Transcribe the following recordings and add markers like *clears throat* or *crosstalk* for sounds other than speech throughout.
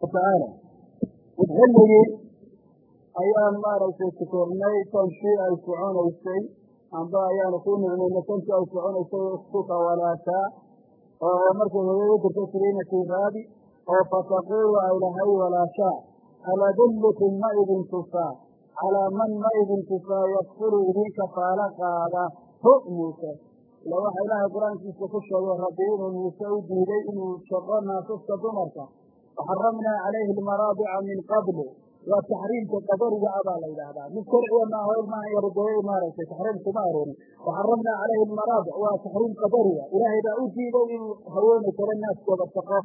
tacaala xilligii ayaan maaragtay tukornay tanshii ay soconaysay amba ayaanu ku nicmayna tanshii ay soconaysay ikhtuka walaataa oo markay hooyada dirta siriinati raabi oo fataquulu ay lahay walaashaa hal adullukum ma idin tusaa calaa man ma idin tusaa yakfuru idinka faalo qaada hu muuse ila waxa ilaahay qur'aankiisa ku sheegay rabbi inuu muuse u diiday inuu shaqo naasasta dumarka waxaramnaa calayhi almaraadica min qablu waa taxriimka qadariga a baa la yidhaahdaa mid sharciga maaho ilmaha yargoye maaragtay taxriim kuma aroorin waxaramnaa calayhi almaraadic waa taxriim qadariga ilaahay baa u diiday inuu haweenay kale naaskooda shaqo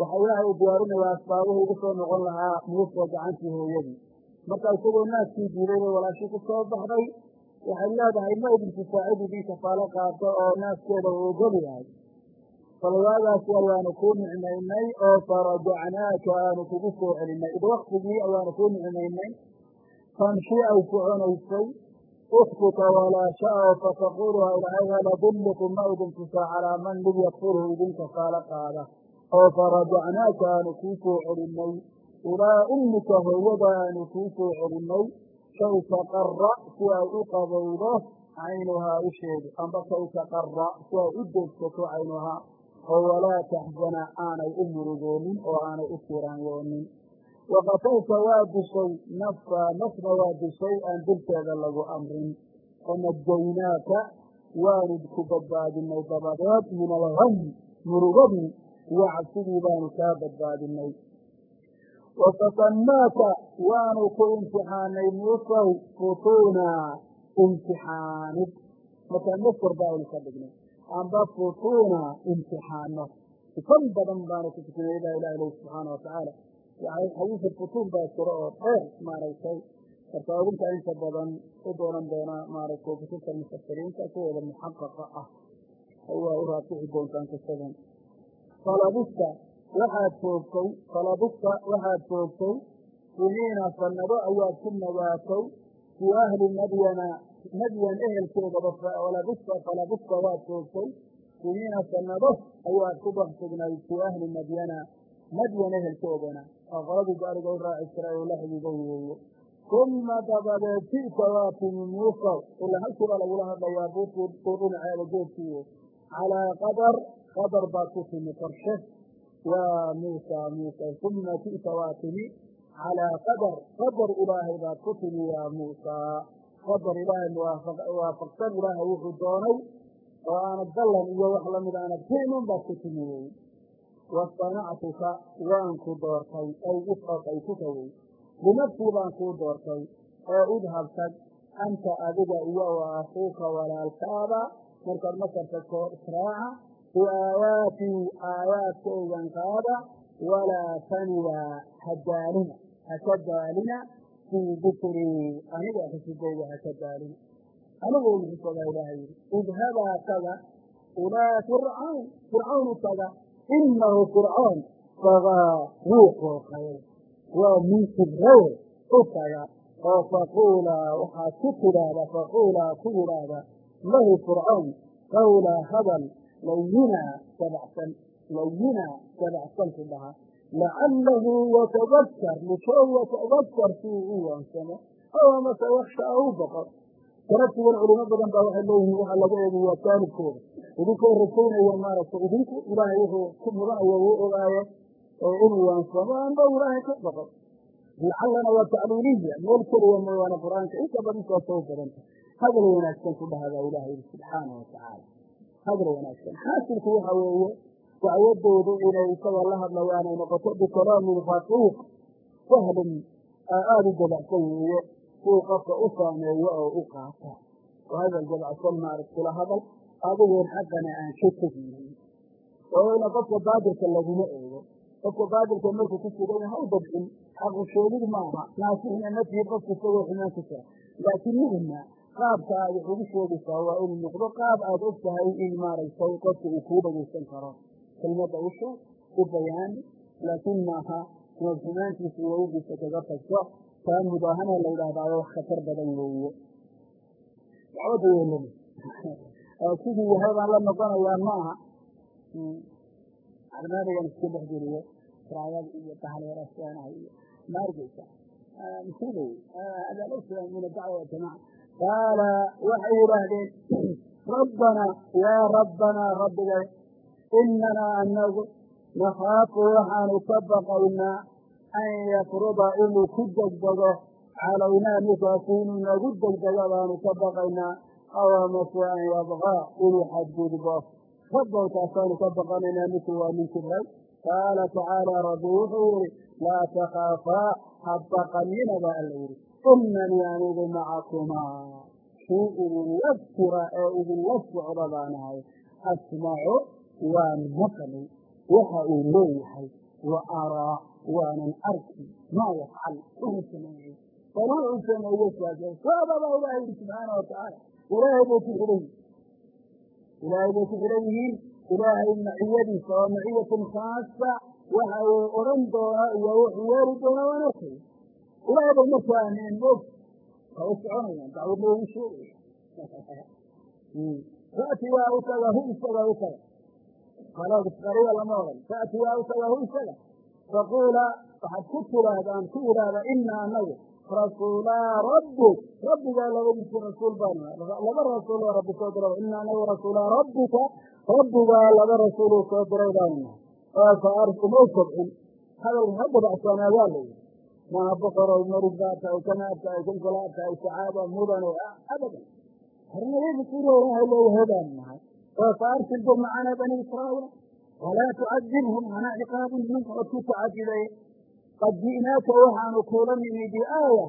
waxa ilaahay u diyaarinaya asbaabuhu ugu soo noqon lahaa muuse gacantii hooyadii marka isagoo naaskii diiday bay walaashii ku soo baxday waxay leedahay ma idinku saacid idinka faalo qaado oo naaskeeda uu ogol yahay falwaagaasi ayaanu kuu nicmaynay oo farajacnaaka aanu kugu soo celinay. Id waktigii ayaanu kuu nicmaynay. Tanshi ay soconaysay. Ukhtuka walaasha oo fataquulu haylahay hal ma idin tusaa calaa man mid yakfurhu idinka faalo qaada. Oo farajacnaaka aanu kuu soo celinay. Ilaa ummika hooyada aanu kuu soo celinay. Kay taqara si ay u qabowdo caynuhaa isheedu amba kay taqara si ay u deegsato caynuhaa oo walaa taxzana aanay u murugoonin oo aanay u tiraanyoonin waqatalta waa dishay nafsa nafna waa dishay aan dilkeeda lagu amrin. Fanajaynaaka waanu ku badbaadinay dabadeed min alham murugadii cabsidii baanu kaa badbaadinay wafatannaaka waanu ku imtixaanay muusow futuuna imtixaanid. Markaa masar baaynu ka dhignay amba futuuna imtixaano. Sifan badan baanu ku tukanay baa ilah subxaana watacaala xadiisa futuun baa jiro oo dheer maaragtay idinka inta badan u doonan doona maaragtay kutubta mufasiriinta kuwooda muxaqaqa ah. Waa u raafixi doontaan qisadan falabista waxaad joogtay falabista waxaad joogtay siniina sanado ayaad ku nagaatay fii ahli madyana madyan ehelkeedaba falabista waad joogtay siniina sanado ayaad ku dhex sugnayd fii ahli madyana madyan ehelkeedana oo qoladii gaariga u raaci jiray oo la weeye uma dabadeed ji'ka waa timi muusa ilaa halkiibaa lagula hadlayaa buurtii uu dhinaceeda geedkiiyo calaa qadar qadar baad ku timi qorshe waa muusa muusa uma ji'ka waa timi calaa qadar qadar ilaahay baad ku timi yaa muusaa qadar ilaahay waafaqsan ilaahay wuxuu doonay oo aanad ballan iyo wax la mid aanad ficlin baad ku timi wey wasanactuka waan ku doortay ay isqasaytuka wey linafsii baan kuu doortay oo idhab tag anta adiga iyo wa akuuka walaalkaada markaad masarka koo israaca biaayaatii aayaadkaygan qaada walaa taniya hadaalina haka daalina dikrii aniga xusidayda haka daalina anigu xusadaa ilaahay yidhi idhabaa taga ilaa fircawn fircawnu taga inahu fircoon sagaa wuu qooqay waa minkibrawe u taga oo faquulaa waxaad ku tidhaahda faquulaa ku yidhaahda lahu fircown qawlaa hadal layinaa dabacsan layinaa dabacsan ku dhaha lacalahu yatadakkar likay yatadakkar si uu u waansamo aw amase yaksha u boqo tarabtigan culimo badan baa waxay leeyihiin waxaa laga eegayaa jaalibkooda idinkoo rajaynaya maaragtay idinku ilaahay wuxuu ku mudanaya wuu ogaaye inuu waansamo amba ilaahay ka boqo lacallana waa tacliiliya meel keliya mooyaane qur'aanka inta badan saasay u badanta hadal wanaagsan ku dhahadaa ilahay yidhi subxaana watacaala hadal wanaagsan xaasilku waxa weeye dacwadoodu inay isagoo la hadlayaan ay noqoto bikalaamin raqiiq sahlin aada u dabacsan weeye suu qofka u saameeyo oo u qaata oo dabacsan maarag kula hadal adigoon xaqana aan ka tegaynin ina qofka baadirka laguma eego. Qofka baadirka markuu ku sugan yahay u dabcin xaqu sheegid maaha. Naasihna nafyi qofka isagoo xumaan ku jira. Laakiin midna qaabka aad wax ugu sheegaysaa waa inuu noqdo qaab aad og tahay in maaragtay qofka uu kuu dhagaysan karo kelmadda u sheeg u bayaani laakiin maaha inaad xumaantiisa iyo ugiisa kaga tagto taa mudaahana la yidhahdaayo wax khatar badan weeye. Dacwadda *laughs* weelani sidii yahay baan la noqonayaa maaha. Barnaamigan iska dhex geliyo raayada iyo bahaleeraseenaha iyo maargeysa musiiba hada laysa min adacwa jamaca qaala waxay yidhaahdeen *clears throat* rabbana yaa rabbanaa rabbigay inanaa anagu nakhaafu waxaanu ka baqaynaa an yafruda inuu ku degdego calaynaa ninkaasi inuu nagu degdego baanu ka baqaynaa aw amase an yabqaa inuu xadgudbo rabbowtaasaanu ka baqanaynaa ninku waa nin kiray qaala tacaala rabbi wuxuu yihi laa takhaafaa ha baqanina baa alla yidhi inanii anigu macakumaa kii idinla jira ee idinla socda baan ahay asmacu waan maqli waxa uu leeyahay wa araa waanan arki maa yafcal wuxuu sameeyey bal wuxuu sameeye saase saababaa ilahay yidhi subxaana watacaala ilaahay bay ku xidhan yihiin ilaahay bay ku xidhan yihiin ilaahay maciyadiisa oo maciyatun khaasa waxa uu odhan doona iyo wuxuu yeeli doona waan arkaya ilaahay bay markaa aamineen moog u soconayaan dacwad loogu sheegaya fa'ti waa u taga hu isaga u taga qariya lama odhan fa'ti waa u taga hu isaga faquula waxaad ku tidaahdaan ku idhaahda ina anagu rasuulaa rabbik rabbigaa labadiisi rasuul baan laba rasuul oo rabbi soo diray. Ina anagu rasuulaa rabbika rabbigaa laba rasuuluu soo diray baanu nahay oo kobcin hadal ha dabacsanaadaa la yidhi. Maaha boqorow marid baa tahay kanaad tahay kan kalaa tahay sacaaba mudane abadan hornaba rasuul ilaahay leeyahay baanu oo fa arsil bi macanaa bani israa'iila walaa tucadibhum hana ciqaabin minka od ku tacadiday qad ji'naaka waxaanu kuula nimi biaaya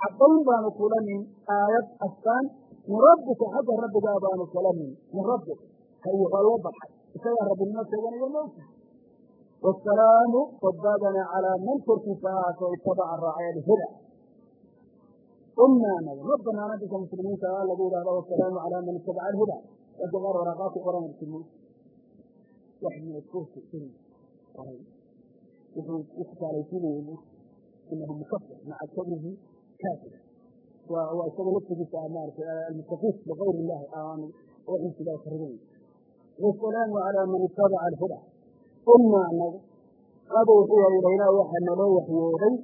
caddayn baanu kula nimi aayad astaan min rabbika xagga rabbigaa baanu kala nimi min rabbik hayo waa loo baxay isagaa rabbinimo sheeganayo moogta wasalaamu badbaadana calaa man korkiisa ahaatee itabaca raacay alhuda uma anaga ma banaana dadka muslimiinta lagu yidhahdo wasalaamu calaa man itabaca alhuda dadka qaar waraaqaa ku qoran muslimiin waxmidkoorka iri qoray wuxuu ukaalaysiinaya inahu mukafir maca kabrihi kaafir waa isaga laftigiisa maarata almustafiis ligayr illahi aan waxinsidaa karigan wasalaamu calaa man itabaca alhuda uma anaga qad wuxuu ilaynaa waxaa naloo waxyooday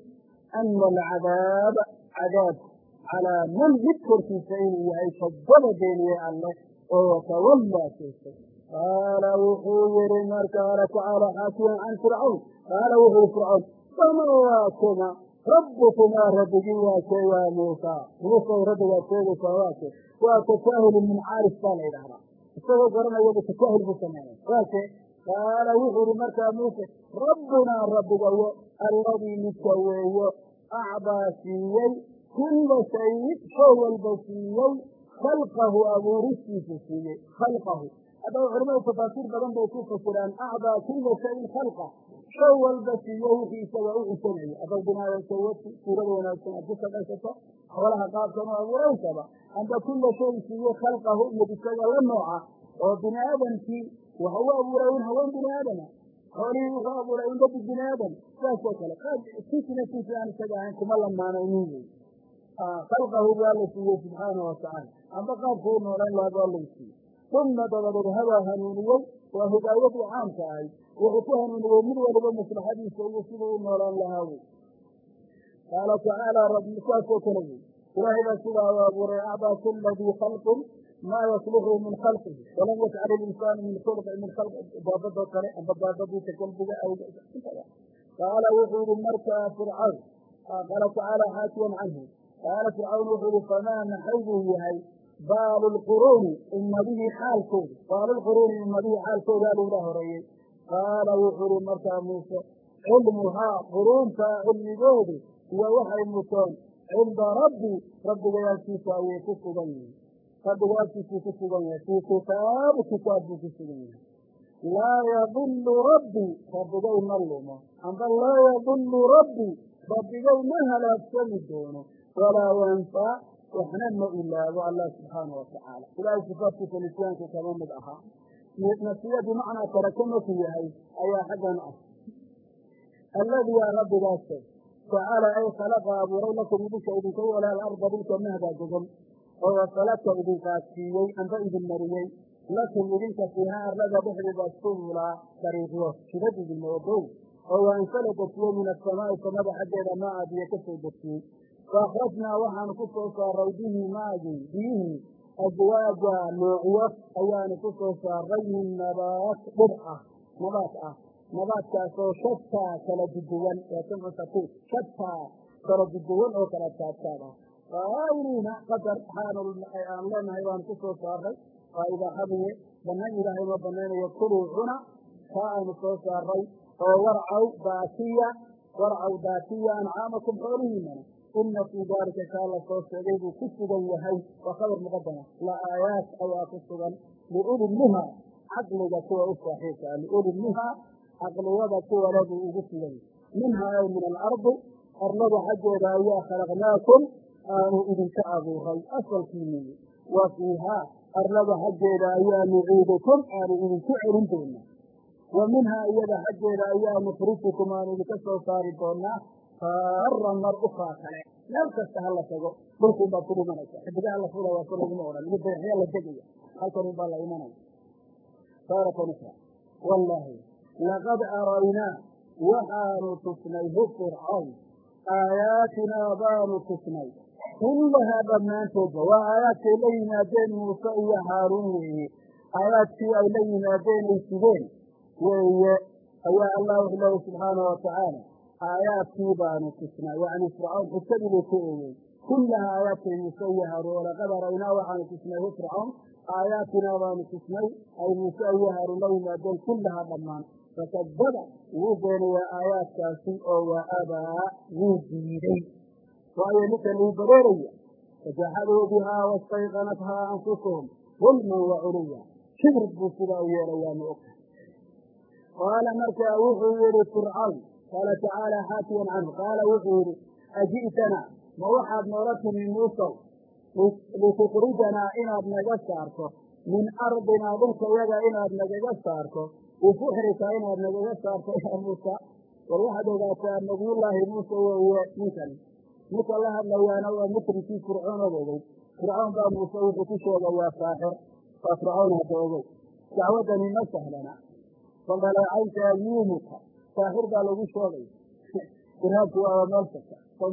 ana alcadaaba cadaabku calaa man mid korkiisa inuu yahay kadaba beeniyey alleh oo watawallaa jeestay qaala wuxuu yihi marka qaala tacaala xaakiyan can fircawn qaala wuxuu fircawn faman waa kuma rabbukumaa rabbigii waa kee yaa muusa muusa rabbigaad sheegaysaa waa kee waa tasaahulu min caaris baa la yidhahdaa isagoo garanayaba tasaahul buu sameeya waa kee qaala wuxuu yihi markaa muuse rabbunaa rabbigayo alladii midka weeyo acdaa siiyey kulla shayin shay walba siiyey khalqahu abuuristiisa siiyey khalqahu haddaba culamadu tafaasiir badan bay ku fasiraan acdaa kulla shayin khalqa shay walba siiyo wixii isaga u cusanaya adab binaadan sawati suurada wanaagsan aad ku shaqaysato xoolaha qaabkan u abuuraysaba amba kulla shayin siiye khalqahu iyo isaga la nooca oo bini aadamkii waxa u abuuray in haween bini aadama xoolihii wuxuu abuuray dadi bini aadam saasoo kale kisina kisi aan isaga ahayn kuma lamaanaynin wey khalqahu baa la siiyey subxaana watacaala amba qaabku u noolan laha baa la siiyey uma dabadeed habaa hanuuniyey waa hidaayadii caamka ahayd wuxuu ku hanuuniyey mid waliba maslaxadiisa iyo siduu u noolaan lahaa wey qaala tacaala rabbi saasoo kale wey ilaahay baa sidaa u abuuray acdaa kula khalqin maa yasluxu min khalqihi walam yajcal ilinsaanu min min daabadoo kale amba daabadiisa qalbiga qaala wuxuu yihi markaa fircawn qaala tacaala xaakiyan canhu qaala fircawn wuxuu yihi famaa maxay buu yahay baalu lquruuni ummadihii xaalkooda baalu lquruuni ummadihii xaalkooda aluula horeeyey qaala wuxuu yihi markaa muuse cilmuhaa quruuntaa cilmigoodu iyo waxay muteen cinda rabbi rabbiga agtiisa ayay ku sugan yihiin rabbiga agtiisuu ku sugan yahay. Fii kitaabi kitaab buu ku sugan yahay. Laa yadilu rabbi rabbigay ma lumo. Amba laa yadilu rabbi rabbigay ma halaagsami doono. Walaa yanfaa waxna ma ilaabo allah subxaana watacaala ilaahay sifaadkiisa nisyaanku kama mid ahaa nasiya bimacnaa tarake maku yahay ayaa xaggan ah. Alladii yaa rabbigaase tacaala ay khalaqa abuuray lakum idinka idinka yeela alarda dhulka mahdaa gogon. Oo wasalaka idinqaadsiiyey amba idin mariyey lakum idinka fiihaa arlada dhexdeeda subulaa dariiqyo jidad idin moodow. Oo waanzala dejiyey min asamaa'i samada xaggeeda maa biyo ka soo dejiyey faakhrajnaa waxaanu ku soo saaray bihi maagii biyihii aswaaja noocyo ayaanu ku soo saaray min nabaat dhir ah nabaat ah. Nabaadkaasoo shataa kala duduwan waa jamcu sakuut shataa kala duduwan oo kala taabtaab ah. Qaa'iliina qadar waxaanu aan leenahay baanu ku soo saaray waa ibaaxadiye banayn ilaahay ma banaynayo kuluu cuna kaa aanu soo saaray oo warcaw daatiya ancaamakum xoolihiinana ina fii daalika kaa la soo sheegay buu ku sugan yahay waa khabar muqadama la aayaat ayaa ku sugan liuli nuha caqliga kuwa u saaxiibka ah liuli nuha caqliyada kuwale buu ugu sugan yahay minha ay min alardi arlada xaggeeda ayaa khalaqnaakum aanu idinka abuuray asalkiiniyi wa fiihaa arlada xaggeeda ayaa nuciidukum aanu idinku celin doonaa wa minhaa iyada xaggeeda ayaa nukhrijukum aanu idinka soo saari doonaa faaran mar ukraa kale meel kasta hala tago dhulkuun baad ku dhimanaysa xidigaha la fulaya so laguma odhan iyo dayaxya la degaya halkan un baa la imanaya faaratan ukra wallaahi laqad araynaa waxaanu tusnay hu fircawn aayaatinaa baanu tusnay. Kullahaa dhammaanteedba waa aayaadkay la yimaadeen muuse iyo haaruun weeye. Aayaadkii ay la yimaadeen ay sugeen. Weeye ayaa allah wuxu leeya subxaana wa tacaala aayaadkii baanu tusnay yacni fircawn xujadii buu ka eegey kullahaa aayaadkay muuse iyo haaruun walaqad araynaa waxaanu tusnay hu fircawn aayaatinaa baanu tusnay ay muuse iyo haaruun la yimaadeen kullahaa dhammaan fakadaba wuu beenayaa aayaadkaasi oo waa abaa wuu diiday waayo ninkan uu bareeraya fajaxaduu bihaa wastayqanathaa anfusuhum dulman wa culuya kibrid buu sidaa u yeelayaa ma ogta qaala markaa wuxuu yihi fircawn qaala tacaala xaakiyan canhu qaala wuxuu yihi aji'tana ma waxaad noola timi muusow litukhrijanaa inaad naga saarto min ardinaa dhulka yaga inaad nagaga saarto bisuxrika inaad nagaga saarto yaa muusa war waxaad ogaataa nabiyullaahi muuse weeye ninkani ninka la hadlayaana waa musrikii fircoon od ogey fircoon baa muuse wuxuu ku sheegayaa saaxir waa fircoon hadda ogey dacwaddani ma sahlana fadaleecaynta ayuumuka saaxir baa lagu sheegaya irhaabku waaba meel kasta soo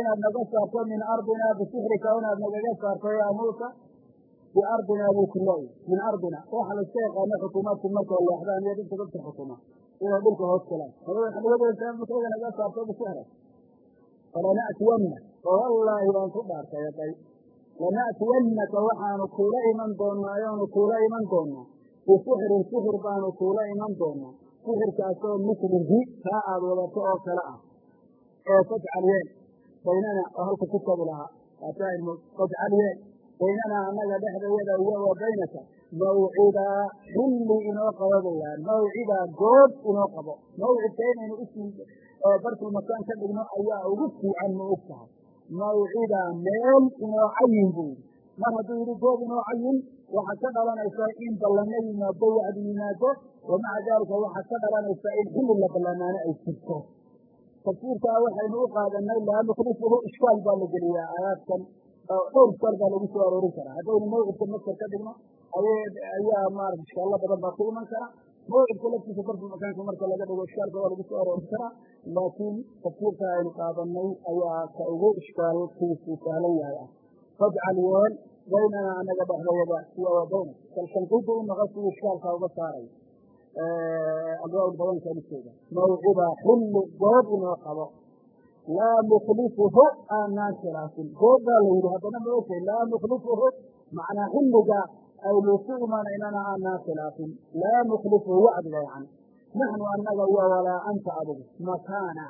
inaad naga saarto min ardinaa bisixrika inaad nagaga saarto yaa muusa biardinaa buu ku leeyahy min ardina waxa la iska yaqaano xukuumaadku markay leexdaan iyo dhulka dadka xukuma inay dhulka hoos galaan naga naga saarto bisixra falana'tiyanna wallaahi baan ku dhaartay lana'tiyannaka waxaanu kuula iman doonaa ayaanu kuula iman doonaa bisixrin sixir baanu kuula iman doonaa. Sixirkaasoo mislihi kaa aad wadato oo kale ah. Ee fajcal yeel baynana oo halka ku tabi lahaa. Fajcal yeel baynanaa annaga dhexdayada iyo wa baynaka. Mawcidaa xilli inoo qabo bayaan mawcidaa goob inoo qabo. Mawcidka inaynu ismi barkul makaan ka dhigno ayaa ugu fiican ma og tahay mawcidaa meel inoo cayin buu yidhi. Mar hadduu yidhi goob inoo cayin waxaa ka dhalanaysa in ballano yimaado wacdi yimaado wamaca daalika waxaa ka dhalanaysa in xilli la ballanaano ay jirto. Tafsiirkaa waxaynu u qaadanay laa nukhlifuhu ishkaal baa la geliyaa aayaadkan dhowr ishkaal baa lagu soo aroorin karaa. Haddaynu mawcidka maskar ka dhigno ayaa maarata ishkaallo badan baa ku iman kara mawcidka laftiisa barkul makaanka marka laga dhigo ishkaalka waa lagu soo aroorin karaa. Laakiin tafsiirka aynu qaadanay ayaa ka ugu ishkaalkiisu sahlan yahay. Ah fajcal baynana anaga dhexdayada iyo wa bayna kalshanqida u noqo siduu ishkaalka uga saaray. Abwaab badanka dhigteeda mawcida xilli goob inoo qabo. Laa nukhlifuhu aanaan khilaafin goob baa la yidhi haddana ma ogtay laa nukhlifuhu macnaa xilliga aynu ku imanaynana aanaan khilaafin laa nukhlifuhu wacdiga yani naxnu annaga iyo walaa anta adigu. Makaana.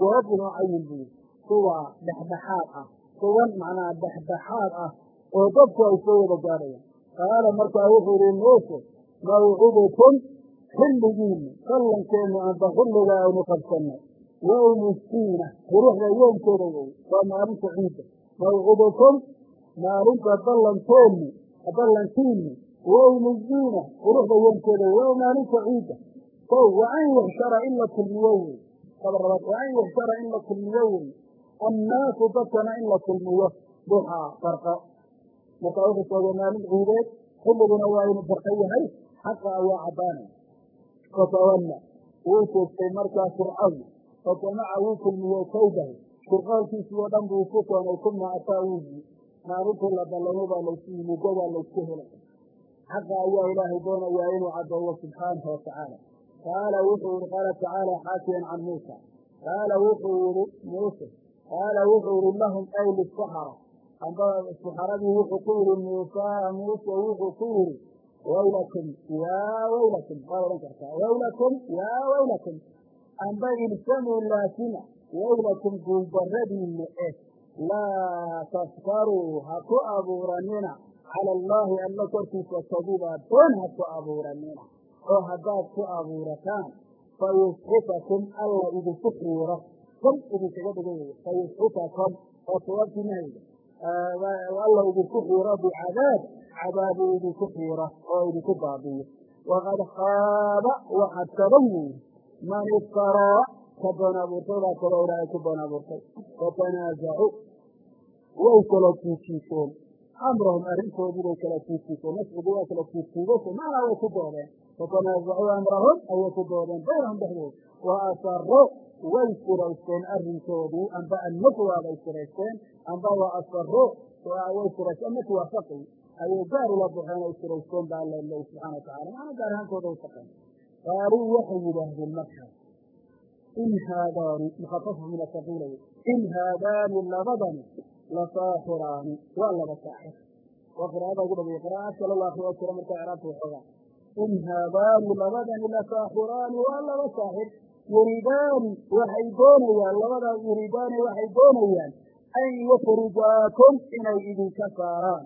Goob inoo cayin buu kuwa dhexdhexaad ah. Kuwan macnaa dhexdhexaad ah oo dadku ay soo wada gaadhayaan. Qaala markaa wuxuu yihi muuse mawcidukum xilligiina sallankeennu amba xilliga aynu qabsanay yowmu siina quruxda yoomkeeda wey waa maalinta ciidda. Mawcidukum maalinta ballanteenu ballankiinu yowmu ziina quruxda yoomkeeda wey waa maalinta ciidda. Kow wa an yuxshara in la kulmiyo wey qaba labaad wa an yuxshara in la kulmiyo wey annaasu dadkana in la kulmiyo. Duxaa farqo markaa wuxuu sheegay maalin ciideed xilliguna waa inu farqo yahay xaqa ayaa caddaanay fatawalla wuu sheegtay markaa fircawn fajamaca wuu kulmiyey kaydahu shirqoolkiisii oo dhan buu isu keenay kuma ataa wuuyi maalintii la ballamay baa laysu yimi godaa laysku helay xaqa ayaa ilaahay doonayaa inuu caddeeyo subxaanahu watacaala qaala wuxuu yihi qaala tacaala xaakiyan can muusa qaala wuxuu yihi muuse qaala wuxuu yihi lahum ay lisaxara amba saxaradii wuxuu ku yihi muusa muuse wuxuu ku yihi waylakum yaa waylakum. Waad odhan kartaa waylakum yaa waylakum. Amba ilsamuu laasima waylakum guuldaradiinna eh laa taftaruu ha ku abuuranina. Cala allaahi alla korkiisa kadiba doon ha ku abuuranina. Oo haddaad ku abuurataan fayusxitakum alla idinku xiiro. Kan idinkaga dhigan wey fayusxitakum oo sababtii alla idinku xiiro bicadaab cadaabu idinku xiiro oo idinku baabiyo waqad khaaba waxaad kaban yihiin man iftaraa ka doon abuurtay baa kalo ilaahay ku doon abuurtay fatanaasacuu way kala jiijiiseen amrahum arrintoodii bay kala jiijiiseen nascigi waa kala jiijiidase macnaa way ku doodeen fatanaasacuu amrahum ayay ku doodeen baynahum dhexdooda wa asaro way siraysteen arrinkoodii amba annajwa bay siraysteen amba wa asaro way siraysteen annajwa faqi ayay gaar ula baxeen ay siraysteen baa alla leey subxana watacala macna gaar ahaankooda u shaqeen qaaluu waxay yidhaahdeen markaa in haadaani mukhafafa min in haadaani labadani lasaaxiraani waa laba saaxir. Waa qiraa'ada ugu dhabeeye qiraa'aad kale la akriyo jira marka icraabta waxoogaa in haadaani labadani lasaaxiraani waa laba saaxir yuridaani waxay doonayaan labadaas yuridaani waxay doonayaan an yukhrijaakum inay idinka saaraan.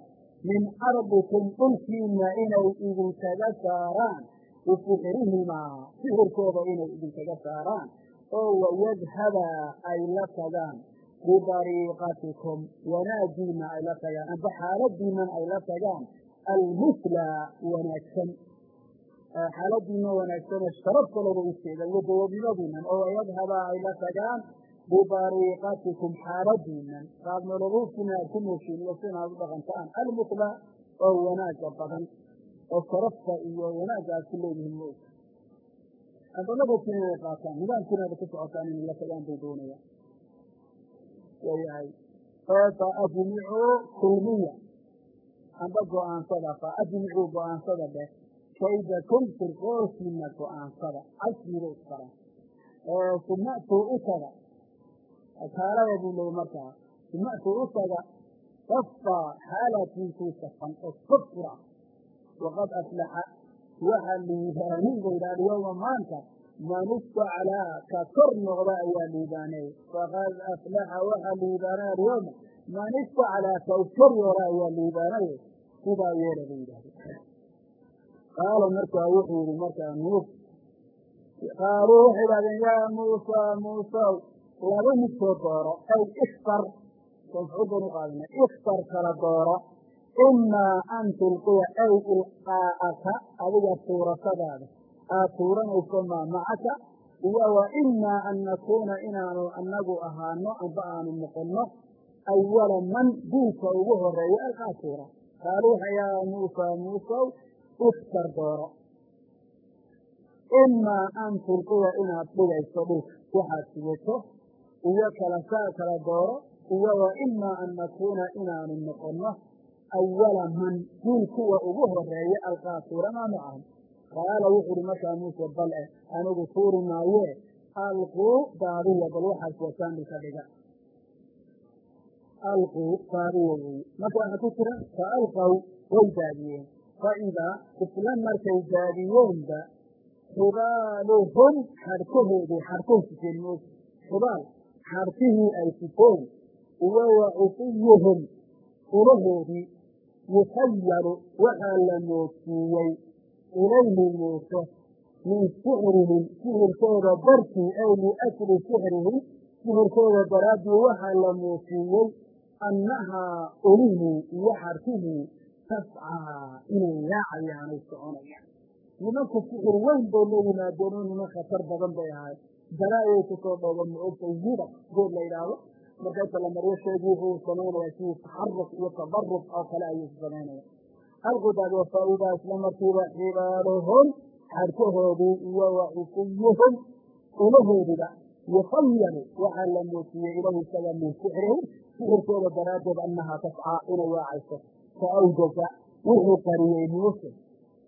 Min ardikum dhulkiina inay idinkaga saaraan. Bisixrihimaa sixirkooda inay idinkaga saaraan. Oo wayadhaba ay la tagaan. Bidariiqatikum wanaagiina ay la tagaan. Amba xaaladiinan ay la tagaan. Almuslaa wanaagsan xaaladiina wanaagsanee sharafta laga ujeeda iyo dawabnimadiinan oo wayadhaba ay la tagaan bidariiqatikum xaaladiinan qaabnololuudkiina aad ku nooshiin iyo sinaad u dhaqantaan almuslaa oo wanaaga badan oo sharafta iyo wanaagga aad ku leedihiin mo amba nabadkiina inay qaataan nidaamkiina ada ku socotaan inay la tagaan bay doonayaan wayahay fa ajmicuu kulmiya amba go'aansada fa ajmicuu go'aansada dheh kaydakum firqoolkiina go'aansada casmiga isqaran suma'tuu u taga kaalada buu leeyay markaa suma'tuu u taga safa xaalaatiinkuu safan oo saf fura waqad aflaxa waxaa liibaanin ba yidhaha alyawma maanta man ka kor noqda ayaa liibaanay faqad aflaxa waxaa liibaanay alyawma man istaclaa ka kor yoora ayaa liibaanay sidaa yeela ba yidhahda qaala markaa wuxuu yihi markaa nuux qaaluu waxay idhahdeen yaa muusa muusaw laba midkoo dooro. Ay iftar mafcuul baynu qaadana iftar kala dooro. Imaa an tulqiya ay ilqaa'aka adiga tuurashadaada. Aad tuuranayso maa macaka. Iyo wa imaa an nakuuna inaanu anagu ahaano amba aanu noqonno awala man diinka ugu horreeya alqaa tuura. Qaaluu waxa yaa muusa muusaw iftar dooro imaa an tulqiya inaad dhigayso dhulka waxaad sigato iyo kala saa kala dooro iyo wa imaa an nakuuna inaanu noqonno awala man diin kuwa ugu horreeya alqaa tuura maa macahum qaala wuxu uhi markaa muuse bal eh anigu tuuri maayee alquu daadiya bal waxaas wataan dhulka dhiga. Alquu daadiya weeye marka waxaa ku jira fa alqaw way daadiyeen fa idaa isla markay daadiyeenba xibaaluhum xadhkahoodii xadhkahu siteen moog xibaal xadhkihii ay iyo wa cusiyuhum ulahoodii yukhayalu waxaa la moodsiiyey ilayhi muuse min sixrihim sixirkooda dartii ay liajli sixrihim sixirkooda daraaddii waxaa la moodsiiyey annahaa ulihii iyo xarkihii tascaa inay yaacayaan ay soconayaan nimanku sixir weyn bay la yimaadeen oo niman khatar badan bay ahay dalaayay ku soo dhooban ma ogtay yida good la yidhaahdo markaysa la maryo sheegii wuxuu samaynayaa sidii taxaruf iyo tabaruf oo kale ayuu samaynaya alqudaad wafaa-idaa isla markiiba xibaaluhum xadhkahoodii iyo waxisiyihim ilahoodiba yukhayalu waxaa la muujiyey ilahu isaga min sixrihim sixirkooda daraaddeed annahaa tascaa inay waacayso fa awjaza wuxuu qariyey muuse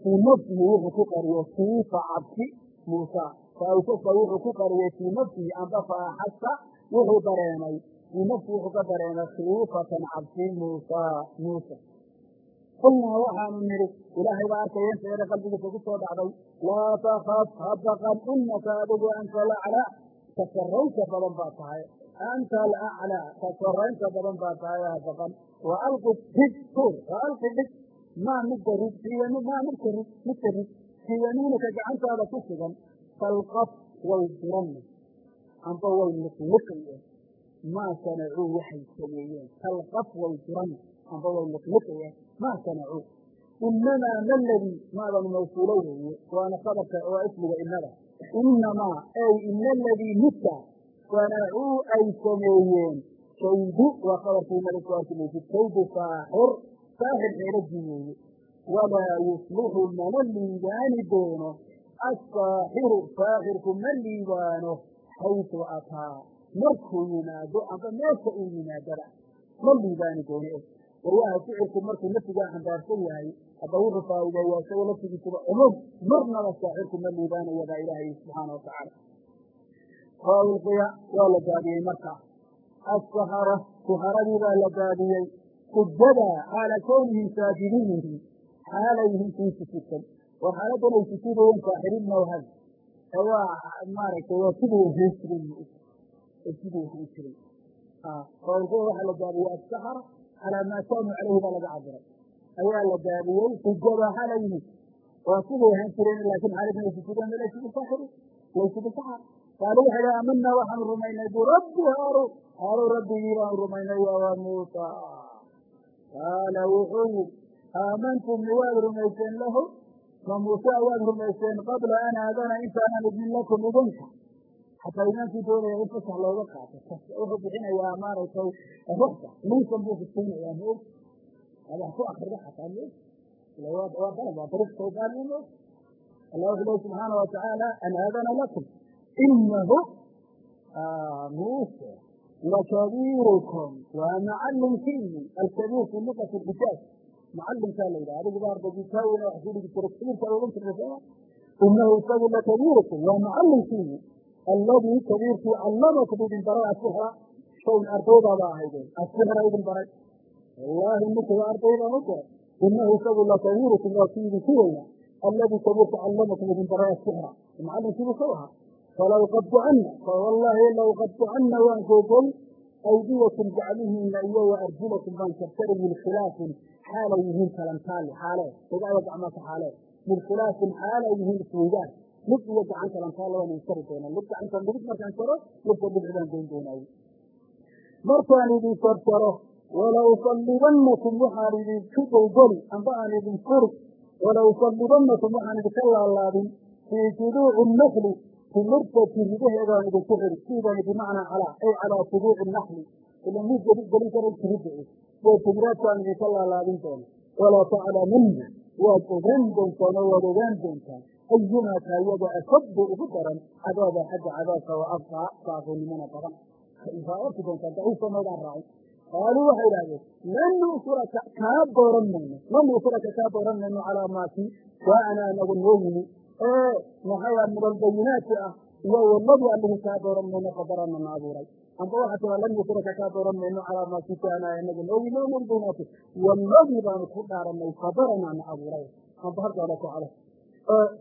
fii nafsihi wuxuu ku qariyey siifa cabsi muusa fa awjasa wuxuu ku qariyey fii nafsihi amba fa axasa wuxuu dareemay fii nafsihi wuxuu ka dareemay khiifatan cabsi muusa muuse qulnaa waxaanu nidhi ilaahay baa arkaya inteeda qalbigiisa ku soo dhacday laa takaf ha baqan inaka adigu anta alaclaa ka sarraynta badan baa tahay anta alaclaa ka sarraynta badan baa tahay ha baqan wa alqi rig tuur wa alqi dhig maa midda rig maa midka rig midka rig fii yamiinika gacantaada ku sugan talqaf way diranna amba way liqliqayeen maa sanacuu waxay sameeyeen talqaf way diranna amba way liqliqayeen maa sanacuu inamaa maladii maadan mawsuulo weeye waana qabarka waa ismiga inada inamaa ay ina aladii midka sanacuu ay sameeyeen kaydu waa qabarkii inada ku arki maysid kaydu saaxir saaxir xeeladii weeye walaa yuslixu mana liibaani doono asaaxiru saaxirku ma liibaano xaytu ataa markuu yimaado amba meesha uu yimaadaba ma liibaani doono waryaha sicirku markuu nafsigaa xambaarsan yahay hadda wuxuu faa'iideeyaa isagoo laftigiisuba cumum marnaba saaxirku ma liibaanaya baa ilaahay subxaana watacaala faulqiya waa la gaadiyey marka. Asaxara suxaradii baa la gaadiyey sujada xaala kownihim saajidiinihim xaalayhim kii sujuudsan war xaaladan ay sujuudayeen saaxiriin mawhad ee waa maaragtay waa sidii ahaan jiray. Sidii ahaan jiray. Faulqiya waxaa la gaadiyey asaxara calaa maa kaanuu calayhi baa laga cabiray ayaa la gaadiyey sujada xalayhim waa siday ahaan jireen laakiin xaaladdan ay sujuudeen laysu bisaaxiri laysu bisaxar qaalu waxay dhaha aamanaa waxaanu rumaynay birabbi haaruun haaruun rabbigii baanu rumaynay waa muusa qaala wuxuu yidhi aamantum miwaad rumayseen lahu ma muuse ayaad rumayseen qabla an aadana intaanan idmin lakum idinka xataa imaankii doonaya in fasax looga qaato wuxuu bixinayaa maaragtay ruksa ninkan buu kusiinayaa mo wax ku akrida xataa mo waa dalab waa dariiq shaydaan mo allah wuxuu lehi subxaana watacaala an aadana lakum inahu muuse lakabiirukum waa macallimkiini alkabiir fi luqati xijaaj macallimkaa la yidhaha adigu baa ardagitaawina wax ku dhigi jira kabiirka ogan jirta inahu isagu lakabiirukum waa macallimkiini alladii kabiirkii callamakum idin baray asixra shayn ardaydaaba ahaydeen asixra idin baray wallaahi ninkuwa ardaydaan u diray inahu isagu lakabiirukum waa kii idinku weyna alladii kabiirka callamakum idin baray asixra macallimkiibu ku ahaa falaw qadcana fawallaahi law qadcana waan googol aydiyakum gacmihiina iyo wa arjulakum baan jarjari min khilaafin xaalay yihiin kalantaali xaalee ogaada gacmaaka xaalee min khilaafin xaalay yihiin isweydaan mid iyo gacan kalantaale waan inkari doonaa mid gacanta midig markaan jaro midka dhibci baan goyn doonaaye markaan idin jarjaro wala usallibannakum waxaan idinku golgoli amba aan idin furi wala usallibannakum waxaan idinka laalaadin fii juduuci nakli timirta jiridaheedaan idinku xiri siidani bimacnaa calaa ay calaa juduuci naxli ila mid gelin kara jirida oo timiraadkaan idinka laalaadin doona walaa taclamanna waad ogaan doontaan oo waad ogaan doontaan. Ayumaa kaayada ashaddu ugu daran cadaaba xagga cadaabka wa abqaa saafinimana badan waa arki doontaan daciifka maydaan raacay qaaluu waxay idhahdeen lan nu'siraka kaa dooran mayno lan nu'siraka kaa dooran mayno calaa maakii jaa'anaa anaga noo yimi ee maxaya min albayinaati ah iyo waladii allihii kaa dooran mayno qadarana na abuuray. Amba waxaa tira lan nu'siraka kaa dooran mayno calaa maakii jaa'anaa anaga noo yimi min albayinaati waladii baanu ku dhaaranay qadarana na abuuray. Amba halkaada ku calo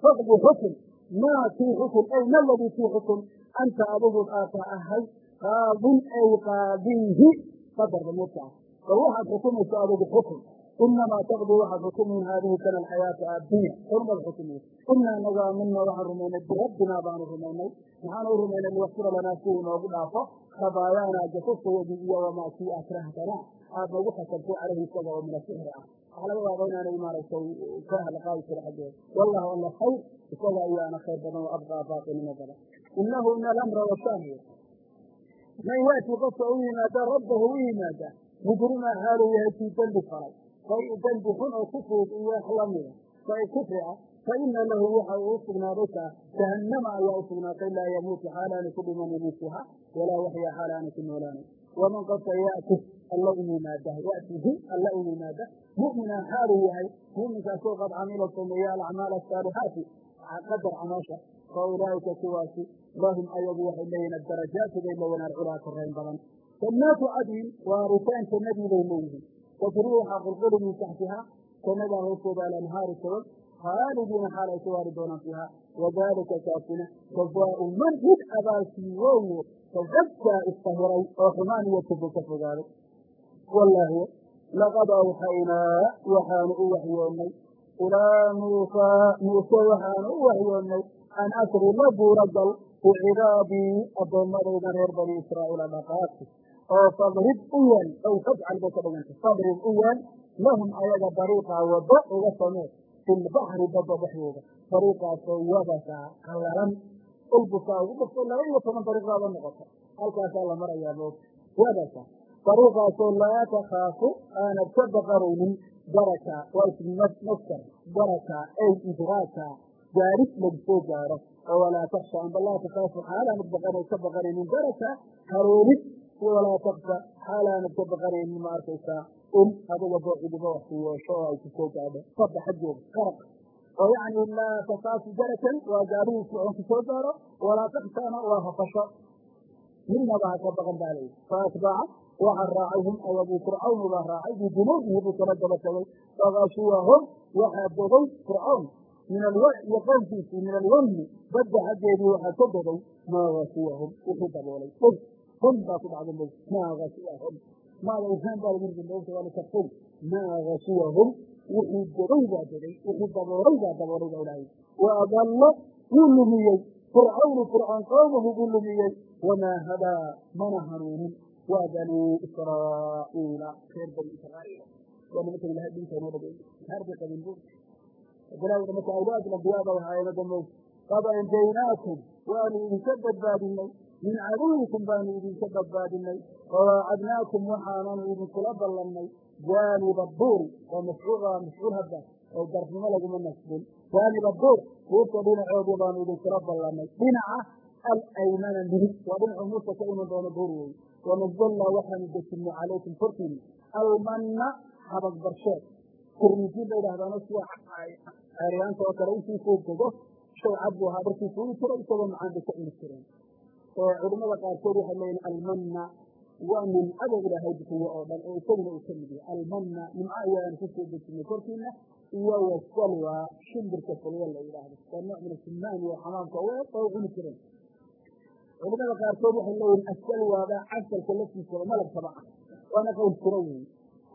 faqdi xukun maa kii xukun? Ay ma ladii kii xukun? Anta adigu aata ahay qaadin ay qaadiihi qadarka muta ah. Bal waxaad xukumaysa adigu xukun inamaa taqdii waxaad xukumin haadihi kana alxayaata addunya xurmad xukumaysa inaa naga aaminaa waxaan rumaynay birabbinaa baanu rumaynay maxaanu u rumaynay liyakfira lanaa si uu noogu dhaafo khabaayaanaa jasaskayagii iyo wamaa kii akrahtanaa aad noogu khasabtay caleyhi isaga oo min asixri ah waxa laga yaaba inaanay maaragtay ka halqaadi jira xaggeeda wallahu alla khayr isaga ayaana khayr badan oo abqaa baatinimo badan inahu ina alamra washaaniy man yaati qofka u yimaada rabbahu u yimaada mujrima xaaluu yahay kii dembi falay shay dembi xun oo kufrig iyo lamida shay kufri ah fa ina lahu waxa uu u sugnaaday kaa jahannama ayaa u sugnaatay laa yamuutu xaalaana ku dhimanaynin fiiha walaa waxya xaalaana ku noolaanay waman qofka ya'ti alla u yimaada ya'tihi alla u yimaada mu'minan xaaluu yahay mu'minkaasoo qad camila sameeya alacmaal asaalixaati qadar camaasha fa ulaa'ika kuwaasi lahum ayagu waxay leeyihiin adarajaatu bay leeyihiin alculaa korayn badan jannaatu cadin waaritaan jannadii bay leeyihiin tajri waxaa qulquli min taxtiha jannadaa hoostooda alanhaaru sabab khaalidiina xaal ay ku waari doonaan fiiha wadalika kaasina jazaau man mid abaalkii weeye tazakkaa istahiray oo xumaan iyo kufri ka fogaaday. Wallaahi laqad awxaynaa waxaanu u waxyoonnay. Ilaa muusaa muuse waxaanu u waxyoonnay an asri la buuragal bicibaadii addoommadayda reer bani israa'iila dhaqaati oo fadrib u yeel ow fajcal bay ka dhiganta fadrib u yeel lahum ayaga dariiqaa waddo uga samee fi lbaxri badda dhexdeeda dariiqaasoo yabasa qallalan ulbusaa ugu dhufto laba iyo toban dariiqaaba noqota halkaasaa la marayaa moogta yabasa dariiqaasoo laa takhaafu aanad ka baqanaynin daraka waa ismi maskar. Daraka ay idraaka. Gaaris lagu soo gaaro. Oo walaa taksha amba laa takhaafu xaalaanad ka baqanaynin daraka haroolid walaa taksha xaalaanad ka baqanaynin ma arkaysaa in adiga booxidiba wax ku yeesho oo ay ku soo gaadho fadda xaggeeda qaraq oo yacni laa takaafu darakan waa gaadhihii fiican ku soo gaaro walaa takshaana waa hafasho. Midnaba ha ka baqan baa layidhi fa atbaca waxaa raacay hum ayagii fircawnu baa raacay bijunuudihi buu kala daba tegay fakashiyahum waxaa degay fircawn. Min iyo qownkiisii min alwamni badda xaggeedii waxaa ka degay maa gasiyahum wixii daboolay hum baa ku dhacda mog maa gasiyahum maada ifhaan baa lagu ridi waa litafsil maa gasiyahum wixii degay baa degay wixii daboolay baa daboolay baa ilaahay wa adalla wuu lumiyey fircawnu fircoon qowmahu buu lumiyey wamaa hadaa mana hanuunin waa banii israa'iila reer bani israa'iila waa nimanka ilahay dhinta inoo dhageey harbi qabin bu bilawda marka awlaad lambiyaada waxa aayada moog qad anjaynaakum waanu idinka badbaadinay min caduwikum baanu idinka badbaadinay wawaacadnaakum waxaananu idinkula ballannay jaaniba buuri waa mafcuul waa mafcuul hadda oo darfnimo laguma nasbin. Jaaniba buur buurta dhinacoodii baanu idinkula ballannay dhinaca alaymana midig waa dhinacu muusa ka iman doona buur weeye wanazalnaa waxaanu dejinay calaykum korkiina. Almanna habag barsheed kurmisiin la yidhahdaano sida ceeryaanta oo kale intiisuu dego shay cad buu ahaa dharkiisu jireen culimmada qaarkood waxay leeyihiin almanna waa nimcada ilaahay bixiye oo dhan oo isaguna uu ka mid yahay. Almanna nimco ayaanu ku soo dejinay. Korkiina iyo wasalwa shimbirka salwa la yidhaahdo waa nooc min asimaan iyo xamaamka oo oo cuni jireen culimada qaarkood waxay leeyihiin asalwaada casalka laftiisaba malabkaba ah waana qowl jiro weeye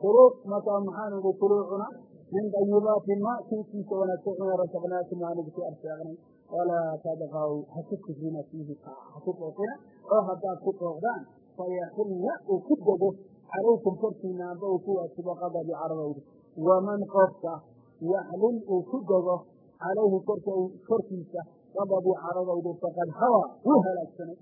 kuluuq markaa maxaanu ihi kuluucuna min dayibaati ma kiikiisa wanaagsan cuna rasaqnaakum aan idinku arsaaqnay walaa tadqaw ha ku kufrina fiihi ha ku qooqina oo haddaad ku qooqdaan fayaxilla uu ku dego calaykum korkiina amba uu ku waajibo qadabi caradayda waman qofka yaxlil uu ku dego calayhi korkiisa qadabi caradaydu faqad hawaa wuu halaagsanay.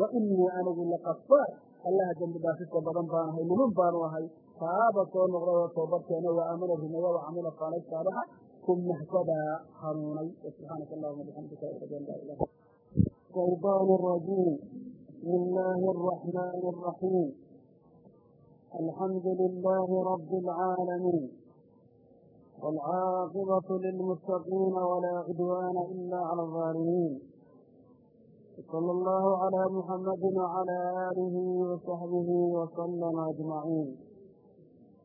Wa inii anigu laqafaar allaha dembi dhaafista badan baan ahay niman baanu ahay. Taaba soo noqday oo toobadkeena wa aamana rumeeya wa camila saalay saalixa ku mahbadaa hanuunay subxaanaka allahuma bixamdika ashhadu an laa ilaha shayطaan الrajiim bismi illaahi الرaxmaan الraxiim alxamdu lilaahi rabi اlcaalamiin wاlcaaqibaة lilmuttaqiina walaa cudwaana ila clى الظaalimiin wsala allahu calaa muxamadi wcala aalihi wasaxbihi wasalama ajmaciin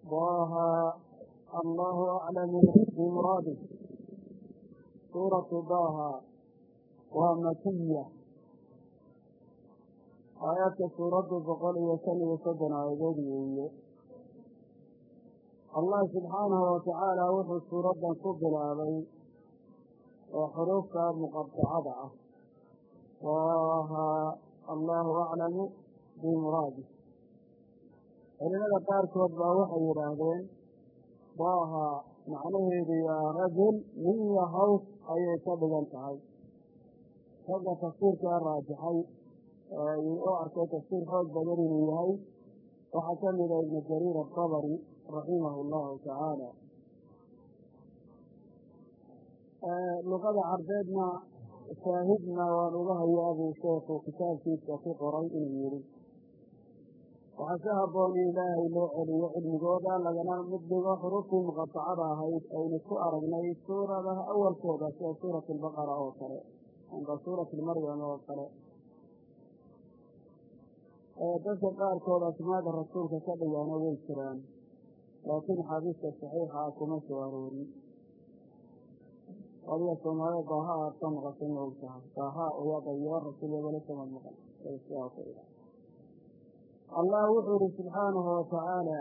bh allahu aclamu bimuraadi suuratu daha waa makiya aayaadka suuraddu boqol iyo shan iyo soddon aayadood weeye allah subxaanahu watacaala wuxuu suuraddan ku bilaabay oo xuruufta muqadacada ah waahaa allahu aclamu bimuraadi culimada qaarkood baa waxay yidhaahdeen waaha macnaheedu yaa rajul nin yahaws ayay ka dhigan tahay. Ragga tafsiirkaa raajixay oo arkay tafsiir xoog badan inuu yahay waxaa ka mida ibnu jariir atabari raximahu allahu tacaala luqada carbeedna shaahidna waan uga hayaabuu sheekhu kitaabkiisa ku qoray inuu yidhi waxaa ka habboon in ilaahay loo celiyo cilmigooda lagana mid dhigo xuruftii muqatacada ahayd aynu ku aragnay suuradaha awalkooda sida suurati albaqara oo kale amba suurati maryam oo kale. Dadka qaarkood asmaada rasuulka ka dhigaana way jiraan laakiin xaadiista saxiixa ah kuma soo aroorin. Adiga soomaalida daaha aad ka maqashay ma og tahay daaha ayaa dayiba rasuul wagala sama maqan allah wuxuu ihi subxaanahu watacaala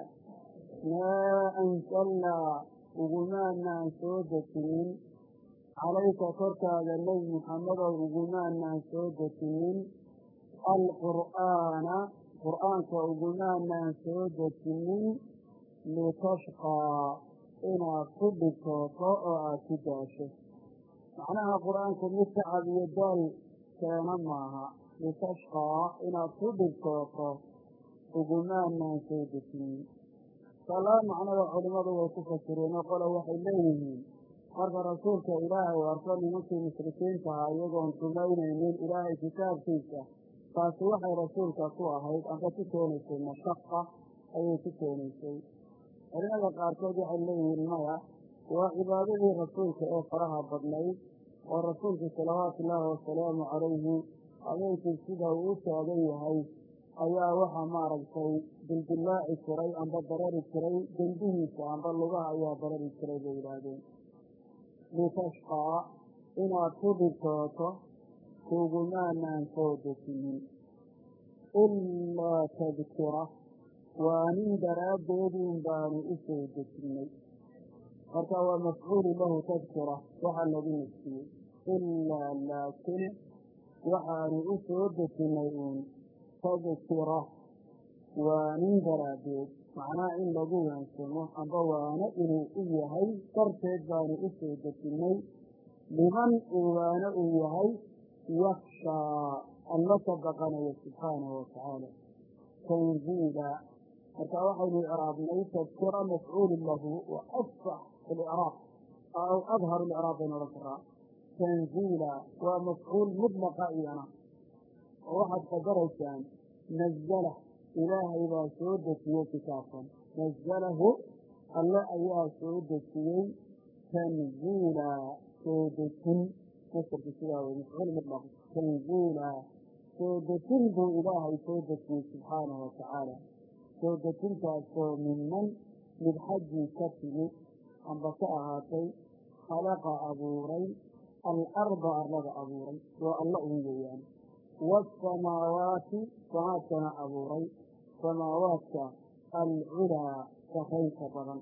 maa anzalnaa ugumaanaan soo dejinin. Calayka korkaaga nebi muxamedow ugumaanaan soo dejinin. Alqur'aana qur'aanka ugumaanaan soo dejinin litashqaa inaad ku dhigtooto oo aad ku daasho macnaha qur'aanku mid tacab iyo daal keena maaha. Litashqaa inaad ku dhigtooto ugumaanaan soo dejinin salaa macnada culimmadu way ku fasireenoo qole waxay leeyihiin marka rasuulka ilaahay arko nimankii mushrikiintaha iyagoon rumaynaynin ilaahay kitaabkiisa taasi waxay rasuulka ku ahayd amba ku keenaysay mashaqa ayay ku keenaysay. Culimada qaarkood waxay leeyihiin maya waa cibaadadii rasuulka ee faraha badnayd oo rasuulku salawaatu ullaahi wasalaamu calayhi habeenkii sida uu u taagan yahay ayaa waxaa maaragtay dildillaaci jiray amba darari jiray dembihiisa amba lugaha ayaa darari jiray bay yidhaahdeen. Litashqaa inaad ku dhibtooto kugumaanaan soo dejinin. Ilaa tadkira waa nin daraaddeedin baanu u soo dejinnay marka waa mafcuulu lahu tadkira waxaa lagu nafsiyey. Ilaa laakin waxaanu u soo dejinnay uun tadkira waa nin daraaddeed macnaha in lagu waansamo amba waano inuu u yahay darteed baanu u soo dejinnay. Liman uu waano uu yahay yakshaa alla ka baqanayo subxaanahu watacaala tanziila marka waxaynu icraabnay tadkira mafcuulu lahu wa asax icraab aw adharu icraab baynu odhan karaa tanziila. Waa mafcuul mudlaqa iyana oo waxaad qadaraysaan nazala ilaahay baa soo dejiyey kitaabkan. Nazalahu alle ayaa soo dejiyey tanziila soo dejin. Masarku sidaa wey mafcuul mudlaq tanziila soo dejin buu ilaahay soo dejiyey subxaanahu watacaala soo dejintaasoo minman mid xaggii ka timi amba ka ahaatay khalaqa abuuray alarda arlada abuuray waa alla ugu weeyaan waasamaawaati samaadkana abuuray samaawaadka alculaa sakaynka badan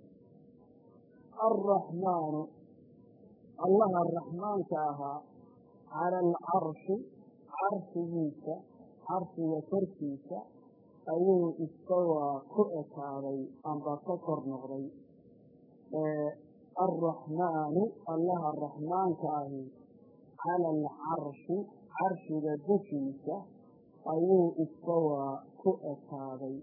alraxmaanu allaha raxmaanka ahaa cala alcarshi carshigiisa carshiga korkiisa ayuu istawaa ku ekaaday amba ka kor noqday alraxmaanu allaha raxmaanka ahi cala alcarshi carshiga dushiisa ayuu istawaa ku ekaaday.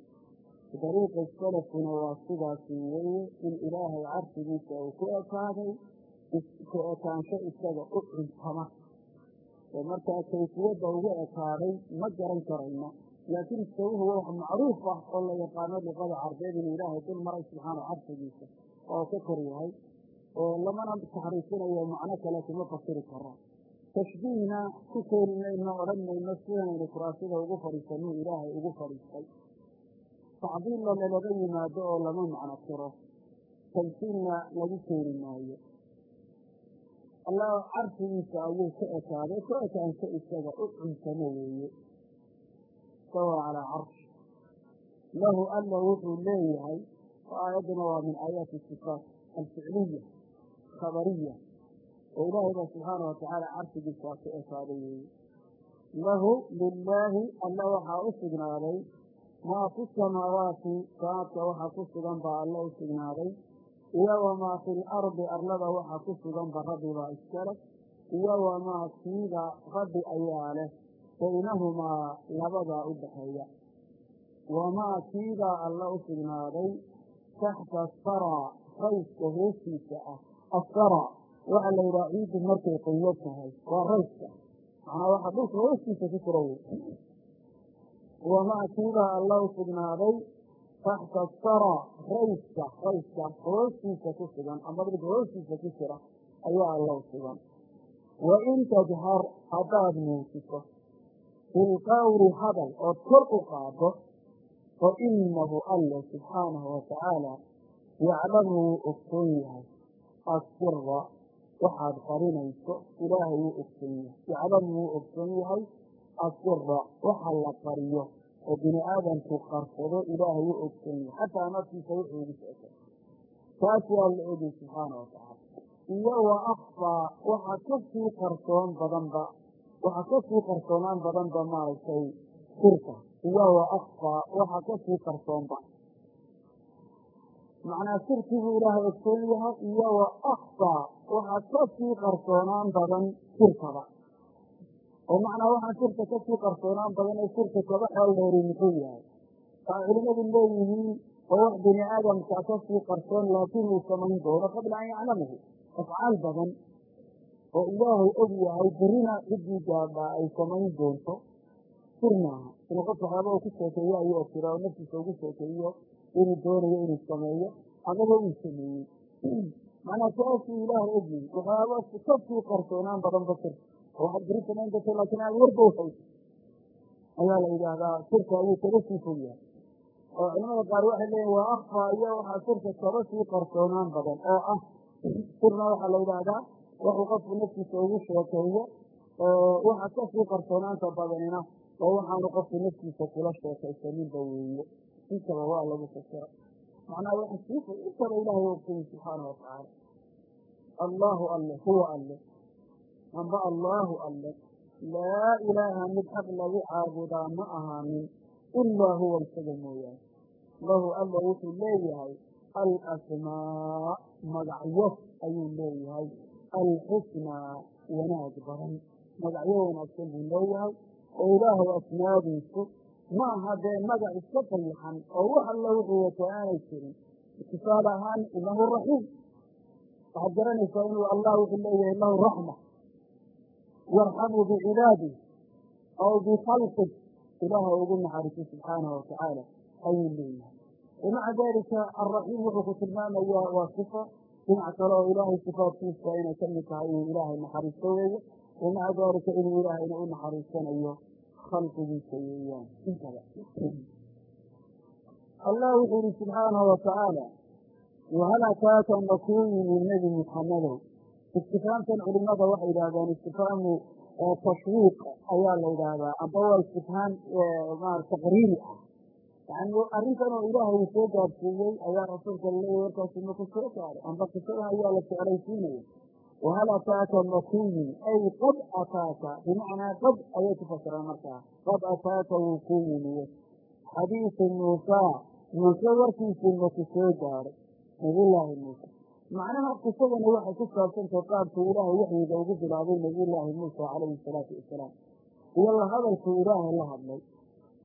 Dariiqa salafkuna waa sidaasi weeye in ilaahay carshigiisa uu ku ekaaday ku ekaansho isaga u cuntama oo markaa kayfiyadda ugu ekaaday ma garan karayno. Laakiin istawuhu waa wax macruuf ah oo la yaqaano luqada carbeed inuu ilaahay dul maray subxaana carshigiisa oo ka kor yahay oo lamana taxriifinayo macno kale kuma fasiri karo tashbiihna ku keeni mayno odhan mayno sidanaynu kuraasida ugu fadhiisanuu ilaahay ugu fadhiistay tacdiilla lalaga yimaado oo lama macno tiro tamsiilna lagu keeni maayo allah carshigiisa ayuu ka ekaaday ku ekaansho isaga u cuntamo weeye istawa calaa carshi lahu alla wuxuu leeyahay aayadduna waa min aayaati sifaat alficliya khabariya oo ilaahay ba subxaana watacaala carshigiisaa ka ekaaday weeye lahu lilaahi alla waxaa u sugnaaday maa fi samaawaati samaadka waxaa ku sugan baa alla u sugnaaday iyo wamaa fi lardi arlada waxa ku suganba rabbi baa iskale iyo wamaa kiida rabbi ayaa leh baynahumaa labadaa u dhaxeeya wamaa kiidaa alla u sugnaaday taxta asara rayska hoostiisa ah asara waxaa la yidhaha ciiddu markay qoyo tahay waa rayska. Macnaa waxa dhulka hoostiisa ku jira wey wamaa kiibaa alla u sugnaaday taxta sara rayska rayska hoostiisa ku sugan ama dhulka hoostiisa ku jira ayaa alla u sugan. Wa in tajhar haddaad muujiso bilqawli hadal ood kor u qaado fa inahu alle subxaanahu watacaala yaclamu wuu ogsoon yahay asira waxaad qarinayso ilaahay wuu ogsoon yahay yaclamu wuu ogsoon yahay asira waxa la qariyo oo bini aadamku qarsado ilaahay wuu ogsoon yahay. Xataa naftiisa wuxuu ugu sheekay taas waa la ogay subxaana watacaala iyo wa akfaa waxa ka sii qarsoon badanba waxa ka sii qarsoonaan badanba maaragtay sirka iyo wa akfaa waxa ka sii qarsoonba macnaa sirkibuu ilaahay ogsoon yahay iyo wa akfaa waxa ka sii qarsoonaan badan sirkaba oo macnaa waxaa sirka ka sii qarsoonaan badan ee sirka kaba xeel dheeri muxuu yahay? Aa culimadu leeyihiin oo wax bini aadamka ka sii qarsoon laakiin uu samayn doono qabla an yaclamahu. Afcaal badan oo ilaahay og yahay berina ciddii gaadhaa ay samayn doonto sir maaha. Inuu qof waxyaaba uu ku sheekeeyo ayuu ogtira oo naftiisa ugu sheekeeyo inuu doonayo inuu sameeyo amaba uu sameeyey. *clears throat* Macnaa saasuu ilaahay ogyahay waxyaaba ka sii qarsoonaan badanba sir oo samayn doonto laakiin aad warba uhays ayaa la yidhaahdaa sirka ayuu kaga sii fog yahay oo culamada qaar waxay leeyihiin waa akfaa iyo waxaa sirka kaba sii qarsoonaan badan. Oo ah. *clears throat* Sirna waxaa la yidhaahdaa wuxuu qofku naftiisa ugu sheekeeyo waxa ka sii qarsoonaanta badanina oo waxaanu qofku naftiisa kula sheekaysaninba weeye intaba waa lagu fasira macnaha waxa sii intaba ilaahay ogsayi subxaana watacaala allaahu alle huwa alle amba allaahu alle laa ilaaha mid xaq lagu caabudaa ma ahaanin ilaa huwa isaga mooyaane. Lahu alla wuxuu leeyahay alasmaa magacyo ayuu leeyahay. Alxusnaa wanaag badan. Magacyo wanaagsan buu leeyahay. Oo ilaahay asmaadiisu ma aha dee magac iska qayaxan oo wax alla wuxuu wata aanay jirin. Tusaale ahaan inahu raxiim. Waxaad garanaysaa inuu allah wuxuu leeyahay lahu raxma. Yarxamu bicibaadih aw bikhalqih ilaaha ugu naxariiso subxaanahu watacaala ayuu leeyahay. Wamaca dalika alraxiim wuxuu ku tilmaamayaa waa sifa. Dhinac kale oo ilaahay sifaadkiisa inay ka mid tahay inuu ilaahay naxariisto weeye wamaca daalika inuu ilaahayna u naxariisanayo khalqigiisa weeyaan intaba allah wuxuu yihi subxaanahu watacaala wahal ataaka makuu nebi muxamadow istifhaamtan culimada waxay yidhahdaan istifhaamu tashwiiq ayaa la yidhaahdaa amba waa istifhaam taqriiri ah yani arrintan oo ilaahay soo gaadsiiyey ayaa rasuulka laleeyahy warkaasi maku soo gaaray amba qisada ayaa la jeclaysiinaya wahal ataaka yimi ay qad ataaka bimacnaa qad ayay ku fasiraan markaa qad ataaka wuu kuu yimiye xadiisu muusaa muuse warkiisii maku soo gaaray nabiyullaahi muuse macnaha qisadani waxay ku saabsantahay qaabkuu ilaahay waxyiga ugu bilaabay nabiyullaahi muusa calayhi salaatu wasalaam iyo la hadalkuu ilaahay la hadlay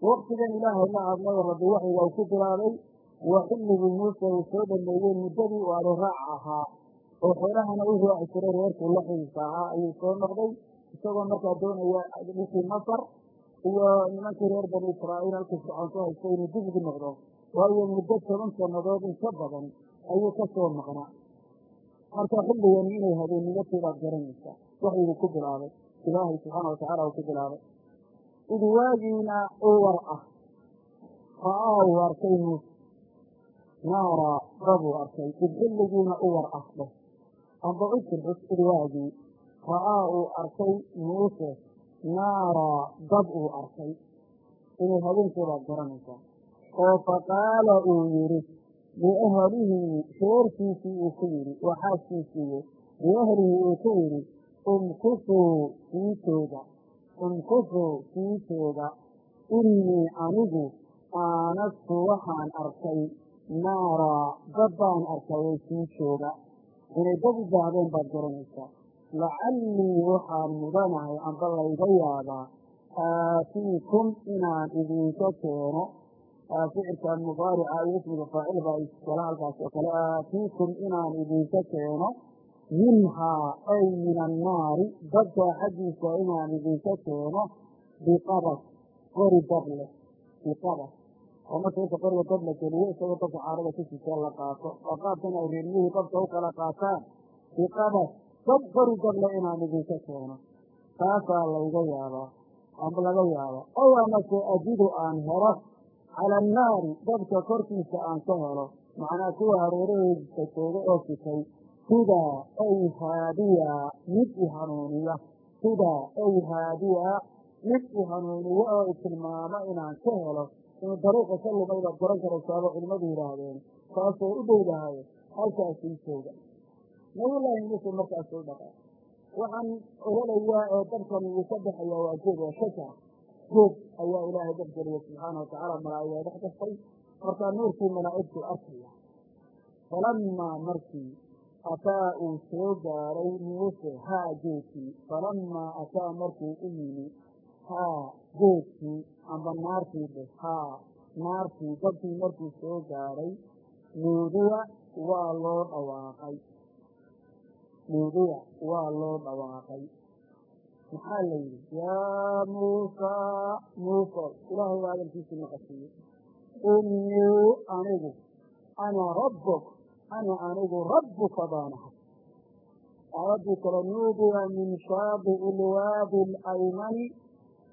waktigan ilaahay la hadlay rabbi waxyiga uu ku bilaabay waa xilligii muuse uu soo dhameeyey muddadii uu ariraac ahaa oo xoolahana u raaci jiray reerkuu la xiisa ahaa ayuu soo noqday. Isagoo markaa doonaya dhulkii masar iyo nimankii reer bani israa'iil halkii fircoon ku haystay inuu dib ugu noqdo. Waayo muddo toban sannadood in ka badan ayuu ka soo maqnaa. Marka xilligani inay habeennimotii baad garanaysaa waxyiguu ku bilaabay. Ilaahay subxaana watacaala uu ku bilaabay. Id waagiina u war ah ra'aa uu arkay muuse naaraa dabuu arkay. Id xilligiina u war ah dheh amba u jirxis id waagii ra'aa uu arkay muuse naaraa dab uu arkay inay habeenkii baad garanaysaa oo faqaala uu yidhi liahlihii reerkiisii uu ku yidhi waa xaaskiisiiye uu ku yidhi umkusuu siitooda umkusuu siitooda innii anigu aanastu waxaan arkay naaraa dad baan arkay oo sii jooga inay dad u baahdeen baad garanaysaa. Lacallii waxaan mudanahay amba layga yaabaa aatiikum inaan idinka keeno. Ficilka mudaarica iyo ismiga faacil baa iskala halkaas oo kale aatiikum inaan idinka keeno minhaa ay min annaari dabkaa xaggiisa inaan idinka keeno biqabas qori dab leh biqabas oo marka inta qoriga dab la geliyo isagoo dabka caarada ku sitee la qaato oo qaabkan ay reermihii dabka u kala qaataan biqabas dab qori dab leh inaan idinka keeno. Taasaa layga yaabaa amba laga yaaba ow amase ajidu aan helo cala annaari dabka korkiisa aan ka helo. Macnaa kuwa hareeraheedisa jooga oo sitay sidaa ay haadiya mid i hanuuniya. Sidaa ay haadiya mid i hanuuniya oo i tilmaamo inaan ka helo dariiqa ka lumaybaad garan karaysaaba culimmadu yidhaahdeen taasoo u dhowdahay halkaasii jooga nabiyullaahi muuse markaasuu dhaqaa waxaan ololayaa ee dabkan uu ka baxayaa waa geed waa shajar geed ayaa ilaahay dabgeliya subxaana watacaala malaa'igaa dhex gaftay markaa nuurkii malaa'igtuu arkaya falamaa markii ataa uu soo gaaray muuse haa geedkii falamaa ataa markuu u yimi haa geedkii amba naartii dheh haa naartii dabkii markuu soo gaaray nuudiya waa loo dhawaaqay. Nuudiya waa loo dhawaaqay. Maxaa la yidhi? Yaa muusaa muuse ilaahay baa hadalkiisii maqashiiyey innii anigu ana rabbuk ana anigu rabbuka baanahay aayaddii kale nuudiya min shaabi'i ilwaadi alaymani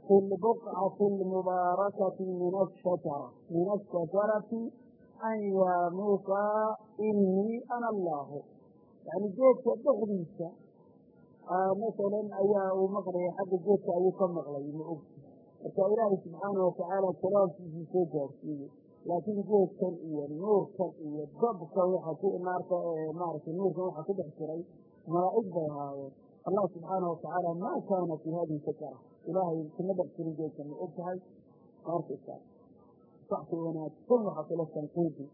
fi lbuqcati almubaarakati min ashajara min ashajarati an yaa muusaa innii ana allaahu yani geedka dhexdiisa masalan ayaa uu maqlaya xagga geedka ayuu ka maqlay ma ogti marka ilaahay subxaana watacaala kalaamkiisii soo gaarsiiyey laakiin geedkan iyo nuurkan iyo dabkan maaragtay nuurkan waxa ku dhex jiray malaa'ig bay ahaayeen allah subxaana watacaala maa kaana fii hadihi shajara ilaahay kuma dhex jirin geedkan ma og tahay. Markaysaa saxsi wanaagsan waxaa kula sanqiidi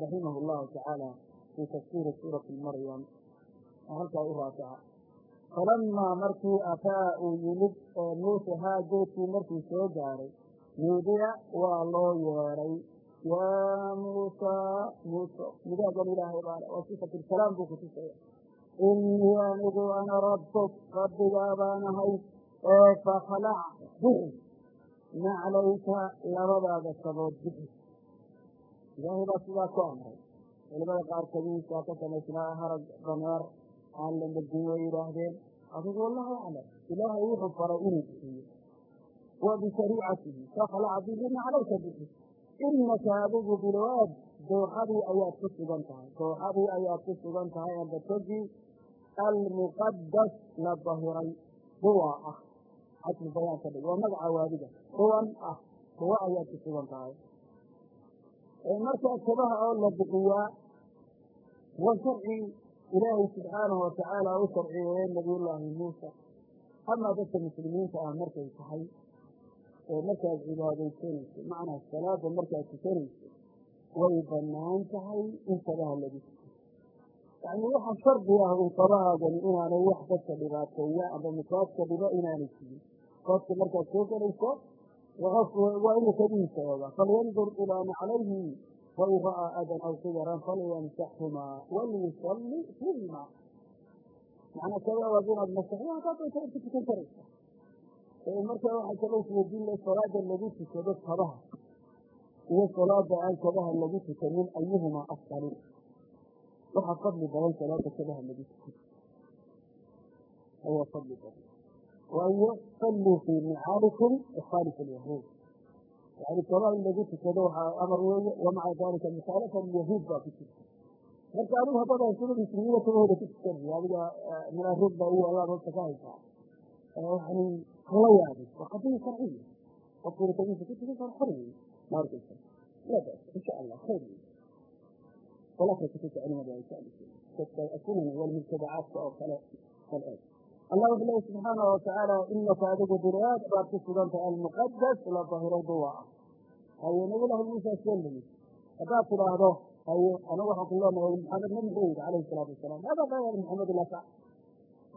raximahu llahu tacaala fii tafsiiri suurati maryam. Oo halkaa u raajaca falamaa markii ataa uu yimid ee muuse haa geedkii markuu soo gaaray nuudiya waa loo yeedhay yaa muusaa muuse midaagan ilaahay baale waa sifatilkalaam buu kutusaya innii anigu ana rabbuk rabbigaa baan ee fakhlac bixi naclayka labadaada sabood bixi. Ilaahay baa sidaa ku amray. Culimada qaar kamiisaa ka samaysnaa harag dameer aan la way yidhaahdeen. Adigu wallahu aclam ilaahay wuxuu faray inuu bixiyo. Wa bishariicatihi fakhlac bihi naclayka bixi. Inaka adigu bilwaad dooxadii ayaad ku sugan tahay. Dooxadii ayaad ku sugan tahay amba togii almuqadas la dahiray. Duwa ah xasbi bayaan ka dhig waa magaca waadiga duwan ah duwa ayaad ku sugan tahay. Markaa kabaha oo la bixiyaa wa sharci ilaahay subxaanahu watacaala u sharciyeeye nabiyullaahi muusa. Amaa dadka muslimiinta ah markay tahay markaad cibaadaysanayso macnaa salaada markaad tukanayso way bannaan tahay in kabaha lagu tuko yacni waxa shardi ah un kabahaagani inaanay wax dadka dhibaateeya amba misaadka dhibo inaanay jirin qofka markaad soo gelayso waa inuu kabihiisa ooga falyandur ilaa naclayhi fain ra'aa adan aw sigaran falyamsaxhumaa walyusalli fiihima macnaa kabahaag inaad masaxdo haddaad doonta inta tukan karaysa markaa waxaa kala isweydiinla salaada lagu tukado kabaha iyo salaada aan kabaha lagu tukanin ayuhumaa afdalin. Waxaa fadli badan salaada kabaha lagu tukado. Ayaa fadli badan salluu fii nicaalikum wakhaalif alyahuud yani kabaha in lagu tukado waxaa amar weeye wamaca dalika musaalafa alyahuud baa ku jirta marka adigu haddada sida muslimiina kabahooda ku tukanaya adiga munaafiq baa iyo allaad hoosta ka haysaa yani hala yaabay waa qadiya sharciya qofkuna kabiisa ku tukan karo xor wey ma arkaysa bas insha allah khayr wey walaaka kutuka culimada ay ka sunan walmubtadacaadka oo kale kal eeg allah wuxuu leeya subxaanahu watacaala inaka adigu biraad baad ku sugantay almuqadas la dahiray duwa ah haye nabilahi muusa seen layid haddaad tidhaahdo haye anagu waxaan ku leenahay maxamed nabi muxuu yidhi calayhi salaatu wasalaam hada qala maxamed laka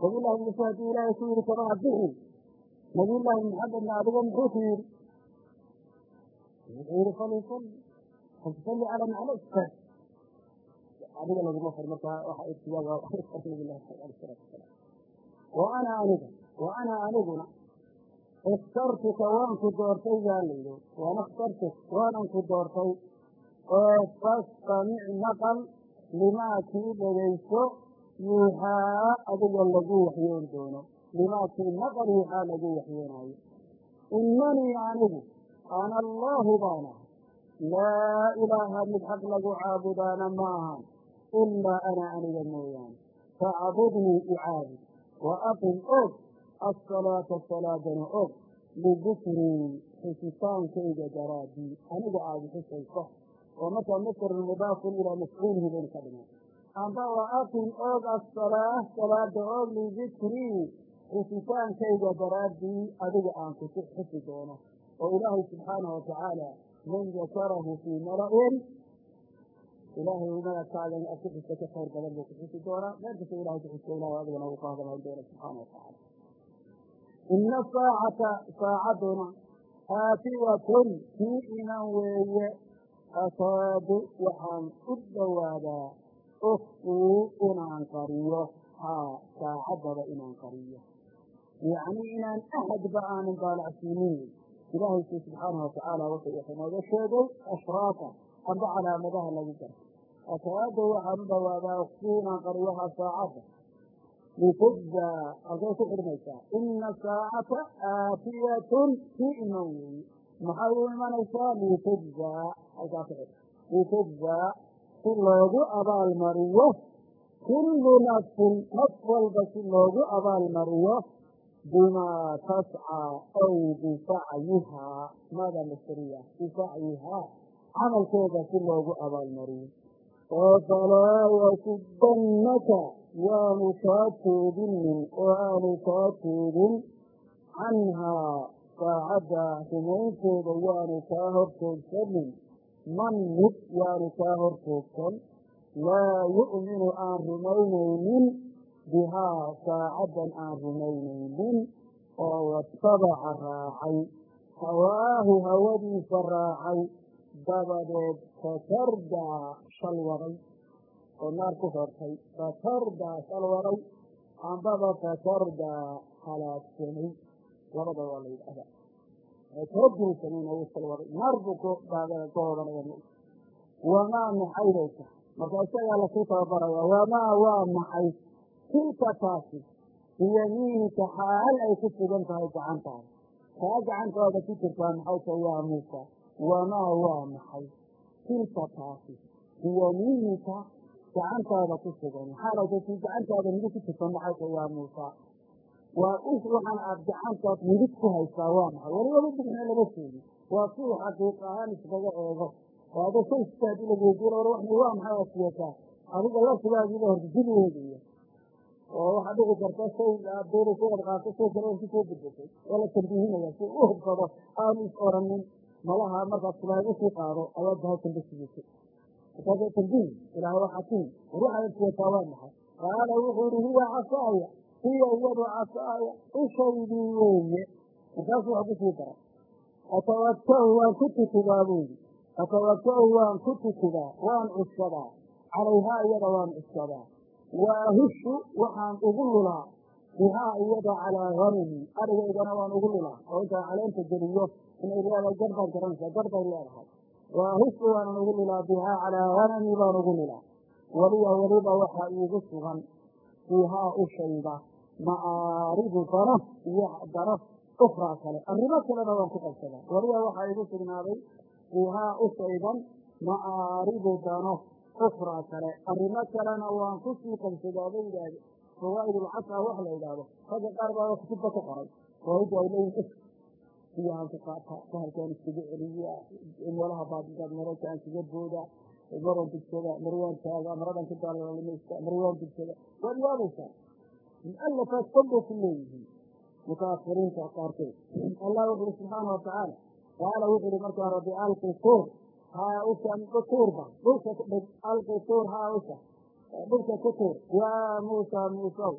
nabiyullaahi muuse haddii ilaahay ku yidhi kabaha bixi nabiyullaahi maxamedna adiga muxuu ku yidhi wuxuu yihi falyusalli faltusalli cala naclayk adiga laguma far markaa waxa ibtiyaga nabilahi alay salatu wasalaam wa ana aniga wa ana aniguna ikhtartuka waan ku doortay baa layidhi waana ikhtartuk waanan ku doortay oo fastamic maqal limaa kii dhegayso yuuxaa adiga lagu waxyoon doono limaa kii maqal yuuxaa lagu waxyoonaayo inanii anigu ana allaahu baan ahay laa ilaaha mid xaq lagu caabudaana ma ahan ilaa ana aniga mooyaane facbudnii icaabud wa aqim og asalaata salaadana og lidikrii xusitaankayga daraadii aniga aada xusayso oo markaa masrun mudaafun ilaa mafcuulihi baynu ka dhiman amba wa aqim og asalaa salaada og lidikrii xusitaankayga daraadii adiga aan kusi xusi doono. Oo ilaahay subxaanahu watacaala man dakarahu fii mala-in ilaahay madagkaagan ad ku xusta ka khayr badan buu ku xusi doonaa meel kasta ilahay kuxusta ilahay adigana uu ka hadalhayn doona subxaana watacaala ina saacata saacaduna aatiyatun kii iman weeye akaadu waxaan u dhowaadaa ufkuu inaan qariyo haa saacaddaba inaan qariyo yacni inaan ahadba aanan daalacsiinin ilaahayku subxaanahu watacaala wuxuu inooga sheegay ashraaka amba calaamadaha lagu garto akaado waxaan u dhowaadaa ufkuu inaan qariyoha saacadda litujzaa halkay ku xidhmaysaa ina saacata aatiyatun kii iman maxay u imanaysaa? Litujzaa halkaa ku xidh litujzaa si loogu abaalmariyo kullu nafsin naf walba si loogu abaalmariyo bimaa tascaa ay bisacyihaa maada masriya bisacyihaa camalkeeda si loogu abaalmariyo falaa yasudannaka yaanu kaa toodinin oo aanu kaa toodin canhaa saacadda rumaynteeda yaanu kaa hortoogsanin man mid yaanu kaa hortoogsan laa yu'minu aan rumaynaynin bihaa saacaddan aan rumaynaynin oo watabaca raacay hawaahu hawadiisa raacay dabadeed fatardaa shalwaday oo naar ku hortay fatardaa shalwaday ambaba fatardaa halaagsamay labada waa la yidhahdaa toogursamayna wuu shalwaday naar buu ka hodanaya wamaa maxaydaysa marka isagaa la sii tababaraya wamaa waa maxay? Tilka taasi biyamiinika xaal ay ku sugan tahay gacantaada kaa gacantaada ku jirtaa maxay tahay? Yaa muusa wamaa waa maxay tilka taasi biyamiinika gacantaada ku sugan maxaalayta tii gacantaada midig ku jirta maxay tahay yaa muusa waa is waxaan aad gacantaad midig ku haysaa waa maxay waliba midigna lama sheegin waa suu xaqiiq ahaan iskaga eego waado saystaad ilageediin or waxna waa maxay aad siyataa adiga laftigaagiiba horta dib weegaya oo waxaa dhici karta shay aad doonaysa inaad qaato shay kale ku soo gudbasay oo la tambiihinaya si u aanu is oranin malaha markaad silaaga sii qaado ayaad bahaysan basigisay markaasa tambiih ilaahay waa xakiim war waa maxay? Qaala wuxuu yihi hiya casaaya hiya iyadu casaaya ushaydii weeye markaasuu wax ku sii dara. Atawaka'u waan ku tutugaa buudi atawaka'u waan ku tutugaa waan cuskadaa calayhaa iyada waan cuskadaa wa ahushu waxaan ugu lulaa. Bihaa iyada calaa hanami arigaygana waan ugu lulaa. Oo intaan caleenta geliyo inay leedahay gar baad garanaysaa gar bay leedahay. Wa ahushu waanan ugu lulaa bihaa calaa hanami baan ugu lulaa weliya weliba waxaa iigu sugan fiihaa ushayda ma'aaribu daraf iyo daraf ukraa kale. Arrimo kalena waan ku qabsadaa. Weliba waxaa iigu sugnaaday fiihaa ushaydan ma'aaribu dano ukraa kale. Arrimo kalena waan ku sii qabsadaa bay yidhaahde fawaa'idulcasra wax la yidhaahdo. Ragga qaar baa kutubba ku qoray. Fawaaidda ay leeyihiin biyahaan ku qaata bahalkaan iskaga celiya meelaha baadigaad maraykaan iskaga booda maran dugsada marwaan taaga maradan ku daalalimaysta marwaan dugsada waad yaabaysaa mualafaad kolbay ku leeyihiin. Mutaafiriinta qaarkood. Allah wuxu uhi subxaana watacaala qaala wuxu uhi markaa rabbi alqi tuur haa ushan ku tuurba dhulka tuur haa usha. Dhulka ku yaa muusa muusow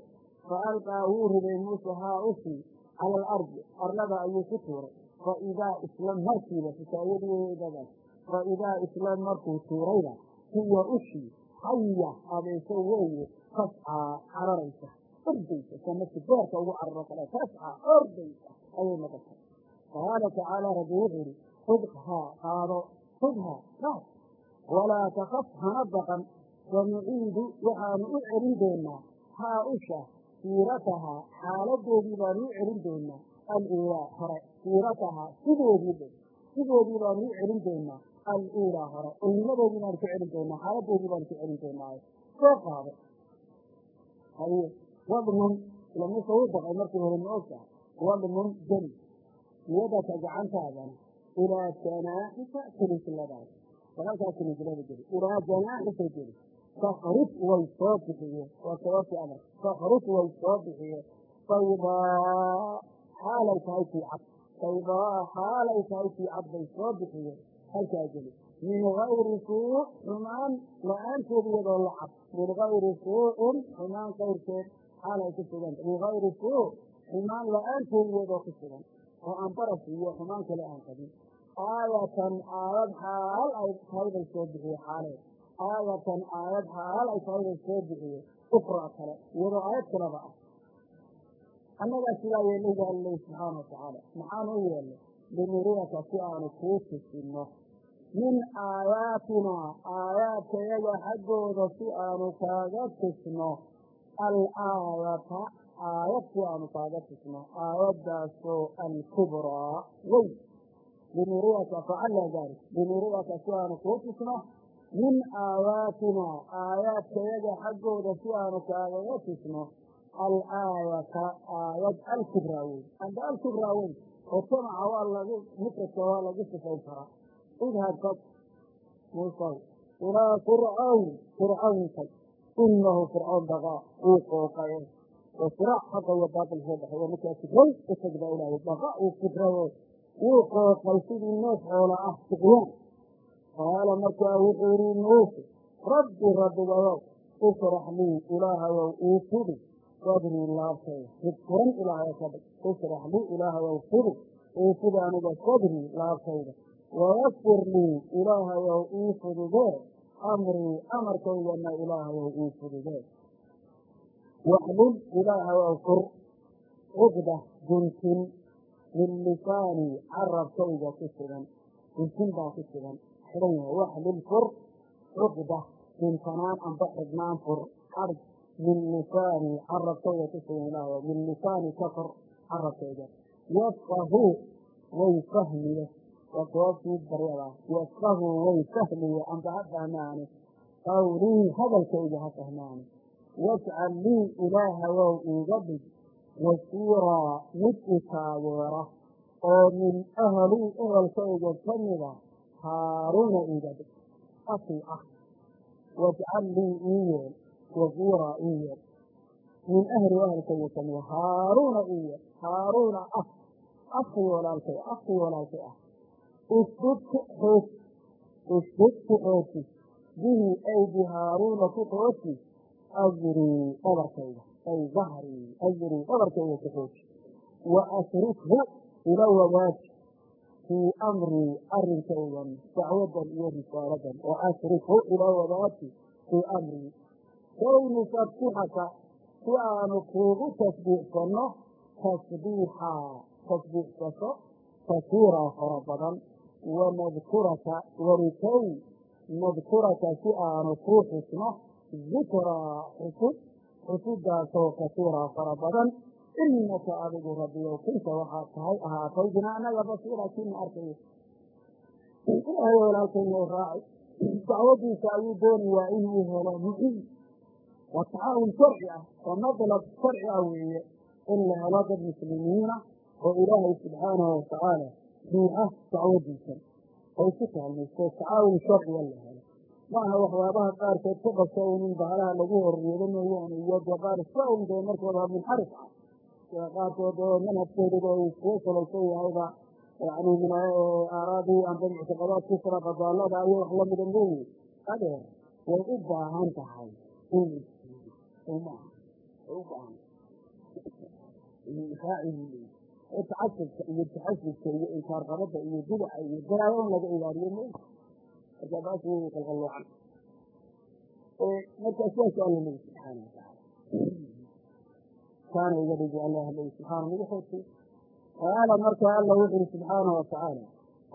fa alqaa wuu riday muuse haa ushii cala alardi arlada ayuu ku tuuray fa idaa isla markiiba fisaayadiidadaas fa idaa isla markuu tuurayba hiya ushii xaya abeeso weeye tascaa cararaysa ordaysa sanadki beerka ugu cararo kale tascaa ordaysa ayay noqotay qaala tacaala rabbi wuxuu ihi khudhaa qaado khudhaa qaad walaa takaf hana baqan sanuciidu waxaanu u celin doonaa haa usha siiratahaa xaaladoodii baanu u celin doonaa aluulaa hore siiratahaa sidoodii sidoodii baanu u celin doonaa aluulaa hore ilnimadoodii baanu ku celin doonaa xaaladoodii baanu ku celin doonaa soo qaado. Haye wadmun ilamusa u baqay markii hore ma ogtahay? Wadmun jeli niyadaka gacantaadana ilaa janaaxika kilisladaas sagalkaa kilislada geli ilaa janaaxika geli takrij way soo bixiye waa sababtii amar takrij way soo bixiye baydaa xaalay tahay tii cad baydaa xaalay tahay tii cad bay soo bixiye halkaa geli min gayri suu xumaan la'aanteed iyadoo la cad min gayri suucin xumaan kayrkeed xaalay ku suganta min gayri suu xumaan la'aanteed iyadoo ku sugan oo aan baras iyo xumaan kale aan qabin aayatan aayad xaal ay tahay bay soo bixiye xaaleed aayatan aayad xaal ay tahay soo bixiye ukra kale iyadoo aayad kaleba ah. Annagaa sidaa yeelay baa lilay subxaana watacaala maxaanu u yeelnay linuriyaka si aanu kuu tusino min aayaatinaa aayaadkayaga xaggooda si aanu kaaga tusno. Alaayata aayad si aanu kaaga tusno. Aayaddaasoo alkubraa. Weyn linuriyaka facala dalik linuriyaka si aanu kuu tusno min aayaatinaa aayaadkayaga xaggooda si aanu kaagaga tusno alaayata aayad alkubraa weyn amba alkubraa oo jamaca waa lagu mufradka waa lagu sifayn karaa. Idhab tag muusaw ilaa fircawn fircawn inahu fircawn bagaa wuu qooqaye xaqa iyo baatil soo baxay markaa kibray u tag baa ilaahay baqa uu kibrayo wuu qooqay sidii neef xoola ah siqyaan qaala markaa wuxuu yihi muuse rabbi rabbigayow ishrax lii ilaahayow ii fidi. Sadrii laabtayda mid furan ilaahay ka dhig. Ishrax lii ilaahayow fidi. Ii fidi aniga sadrii laabtayda wayasir lii ilaahayow ii fududee amrii amarkaydana ilaahayow ii fududee waxlul ilaahayow fur. Cugda guntin min lisaanii carabkayga ku sugan. Guntin baa ku sugan xidhan yahay waxlul fur. Cugda guntanaan amba xidhnaan fur. Xadh min lisaanii carabkayga ku sugan ilaahayow min lisaani ka fur carabkayga yafqahu way fahmiye waa sababtii baryada yafqahu way fahmiye amba ha fahmaani qawlii hadalkayga ha fahmaani wajcal lii ilaahayow iiga dhig. Wasiiraa mid i oo min ahlii ehelkayga ka mida haaruuna iiga dhig akii ah wajcal lii ii yeel wasiiraa ii yeel min ahli ehelkayga ka mida haaruuna ii yeel haaruuna ah akii walaalkay akii walaalkay ah isdud ku xoog isdud ku xooji bihi ay bi haaruuna ku xooji ajrii dhabarkayga ay dahrii ajrii dhabarkayga ku xooji wa ashrikhu ila wadaaji fii amrii arrinkaydan dacwadan iyo risaaladan wa ashrikhu ila wadaaji fii amrii kay nusabbixaka si aanu kuugu tasbiixsanno tasbiixaa tasbiixsato kasiiraa fara badan wanadkuraka walikay nadkuraka si aanu kuu xusno dikraa xusud xusudaasoo kasiiraa fara badan inaka adigu rabbiyow kunta waxaad tahay ahaatay bina anaga basiira kiina arkayo ilaahay walaalkayna raaci dacwadiisa ayuu doonayaa inuu helo muciin waa tacaawun sharci ah oo madlab sharci ah weeye in la helo dad muslimiina oo ilaahay subxaanahu watacaala ruuxa dacwadiisa. Ay ku kaalmaysto tacaawun sharciga la helo. Maaha waxyaabaha qaarkood ka qabsa inin bahalaha lagu horreedo mooyaane iyo dee qaar iska un dee markooda munxarif ah qaarkood oo manhajkooduba uu iskaga salaysan yahayba yani aaraadii amba muctaqadaad kusra badaalada iyo wax lamida mooye adeer way u baahan tahay tacasubka iyo taxasubka iyo inkaarqabada iyo bidaca iyo daraayo in laga ilaaliyo mo marka baas qalqalloocan markaa sidaas alla leyi subxaana watacaala kaana iga dhigi allah leyi subxaana nagu xoogtay qaala markaa alla wuxu uhi subxaana watacaala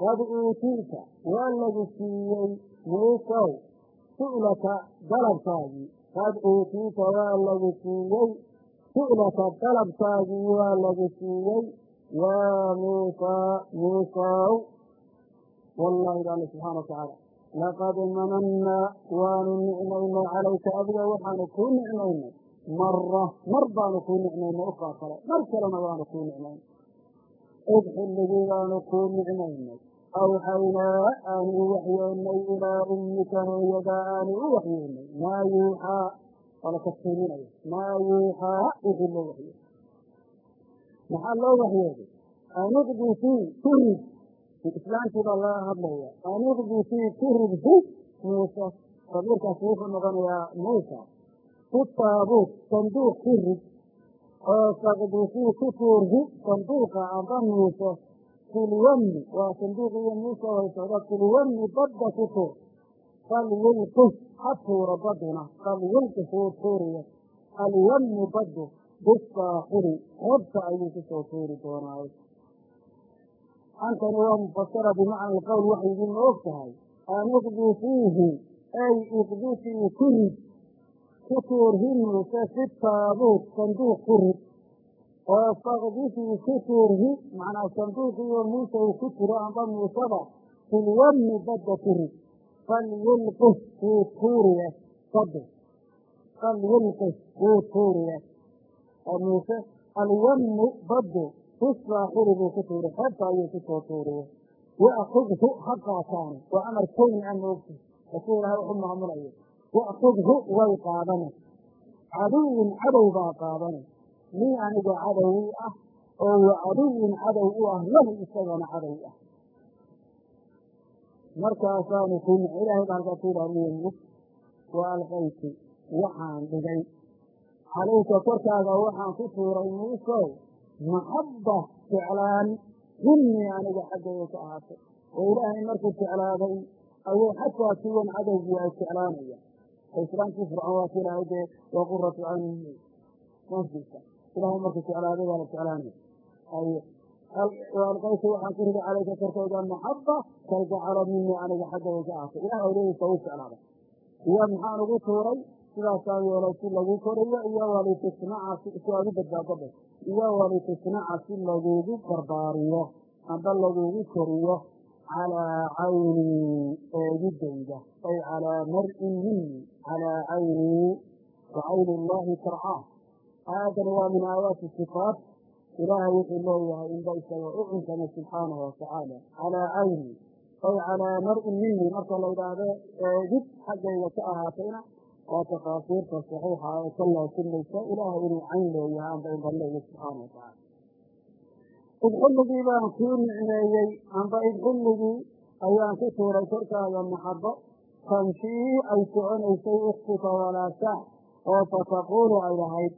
qad uutiita waa lagu siiyey muusow su'laka dalabkaagii qad uutiita waa lagu siiyey su'laka dalabkaagii waa lagu siiyey. Yaa muusaa muusaw wallahi ba alla subxana watacaala laqad manannaa waanu nicmaynay calayka adiga waxaanu kuu nicmaynay mara mar baanu kuu nicmaynay ukaa kale. Mar kalena waanu kuu nicmaynay id baanu kuu nicmaynay. Awxaynaa aanu u waxyoonay ilaa ummika hooyadaa aanu u waxyoonay maa yuuxaa wala tafsiilinaya maa yuuxaa wixii loo waxyooday maxaa loo waxyooday anuqdi fii kurid islaamkii baa laga hadlaya anuqdi fii kuridhu muuse. Dabiirkaasi wuxuu noqonayaa muusa ku taabuut sanduuq kurid oo saqdi fii ku tuurhi sanduuqa amba muuse filyamni waa sanduuqiyo muuse way socda filyamni badda ku tuur falyulqih ha tuuro baduna falyulqih wuu tuuriya. Alyamni baddu bisaaxili xebta ayuu ku soo tuuri doonaayo antani waa mufasara bimacna alqowl waxay idinma og tahay. An fiihi ay iqdi ku tuurhi muuse fi taabuut sanduuq kurid oo fakdifii ku tuurhi macnaa sanduuqiyo muuse uu ku jiro amba muuseba filyamni badda kurid falyulqih wuu tuuriye badu falyulqih wuu tuuriye muuse alyamnu baddu fi saaxili buu ku tuuri xeebta ayuu ku soo tuuriye waakudhu ha qaataane waa amar kowni a moogta laakiin ilahay waxu maamulayo waakudhu way qaadane caduwin cadow baa qaadane lii aniga cadow ah oo wa caduwin cadow u ah lahu isagana cadow ah markaasaanu ku ilaahay baa halkaa wa alqayti waxaan dhigay calayka korkaaga waxaan ku tuuray muusow maxabba jeclaan minii aniga xaggayga ka ahaatay oo ilaahay markuu jeclaaday ayuu xataa kuwan cadowgii ay jeclaanaya islaamkii fircoon waa ki ilaahay dee waa quratu cayni nafdiisa ilahay markuu jeclaaday waa la jeclaanaya alqaytu waxaan ku riday calayka korkayga maxaba kalgacalo minii aniga xaggayga ka ahaatay ilaah awladiisa u jeclaaday iyo maxaan ugu tuuray sidaasaa yeelay si lagu koriyo iyo walitisnaca si aad u badbaadaba iyo walitisnaca si lagugu barbaariyo amba lagugu koriyo calaa caynii eegidayda ay calaa mar'in minii calaa caynii wa cayni illaahi tarcaa aayaddan waa min aayaati sifaat ilaahay wuxuu leeyahay inba isaga u cunkana subxaanahu watacaala calaa caynii ay calaa mar'in minii marka la yidhaahdo eegid xaggayga ka ahaatayna waa tafaasiirta saxiixa ee ka laasimaysa ilaahay inuu cayn leeyahay amba inba leeya subxaana id xilligii baan kuu nicmeeyey amba id xilligii ayaan ku tuuray korkaaga maxabo. Tamshii ay soconaysay ukhtuka walaasha oo fataquulu ay lahayd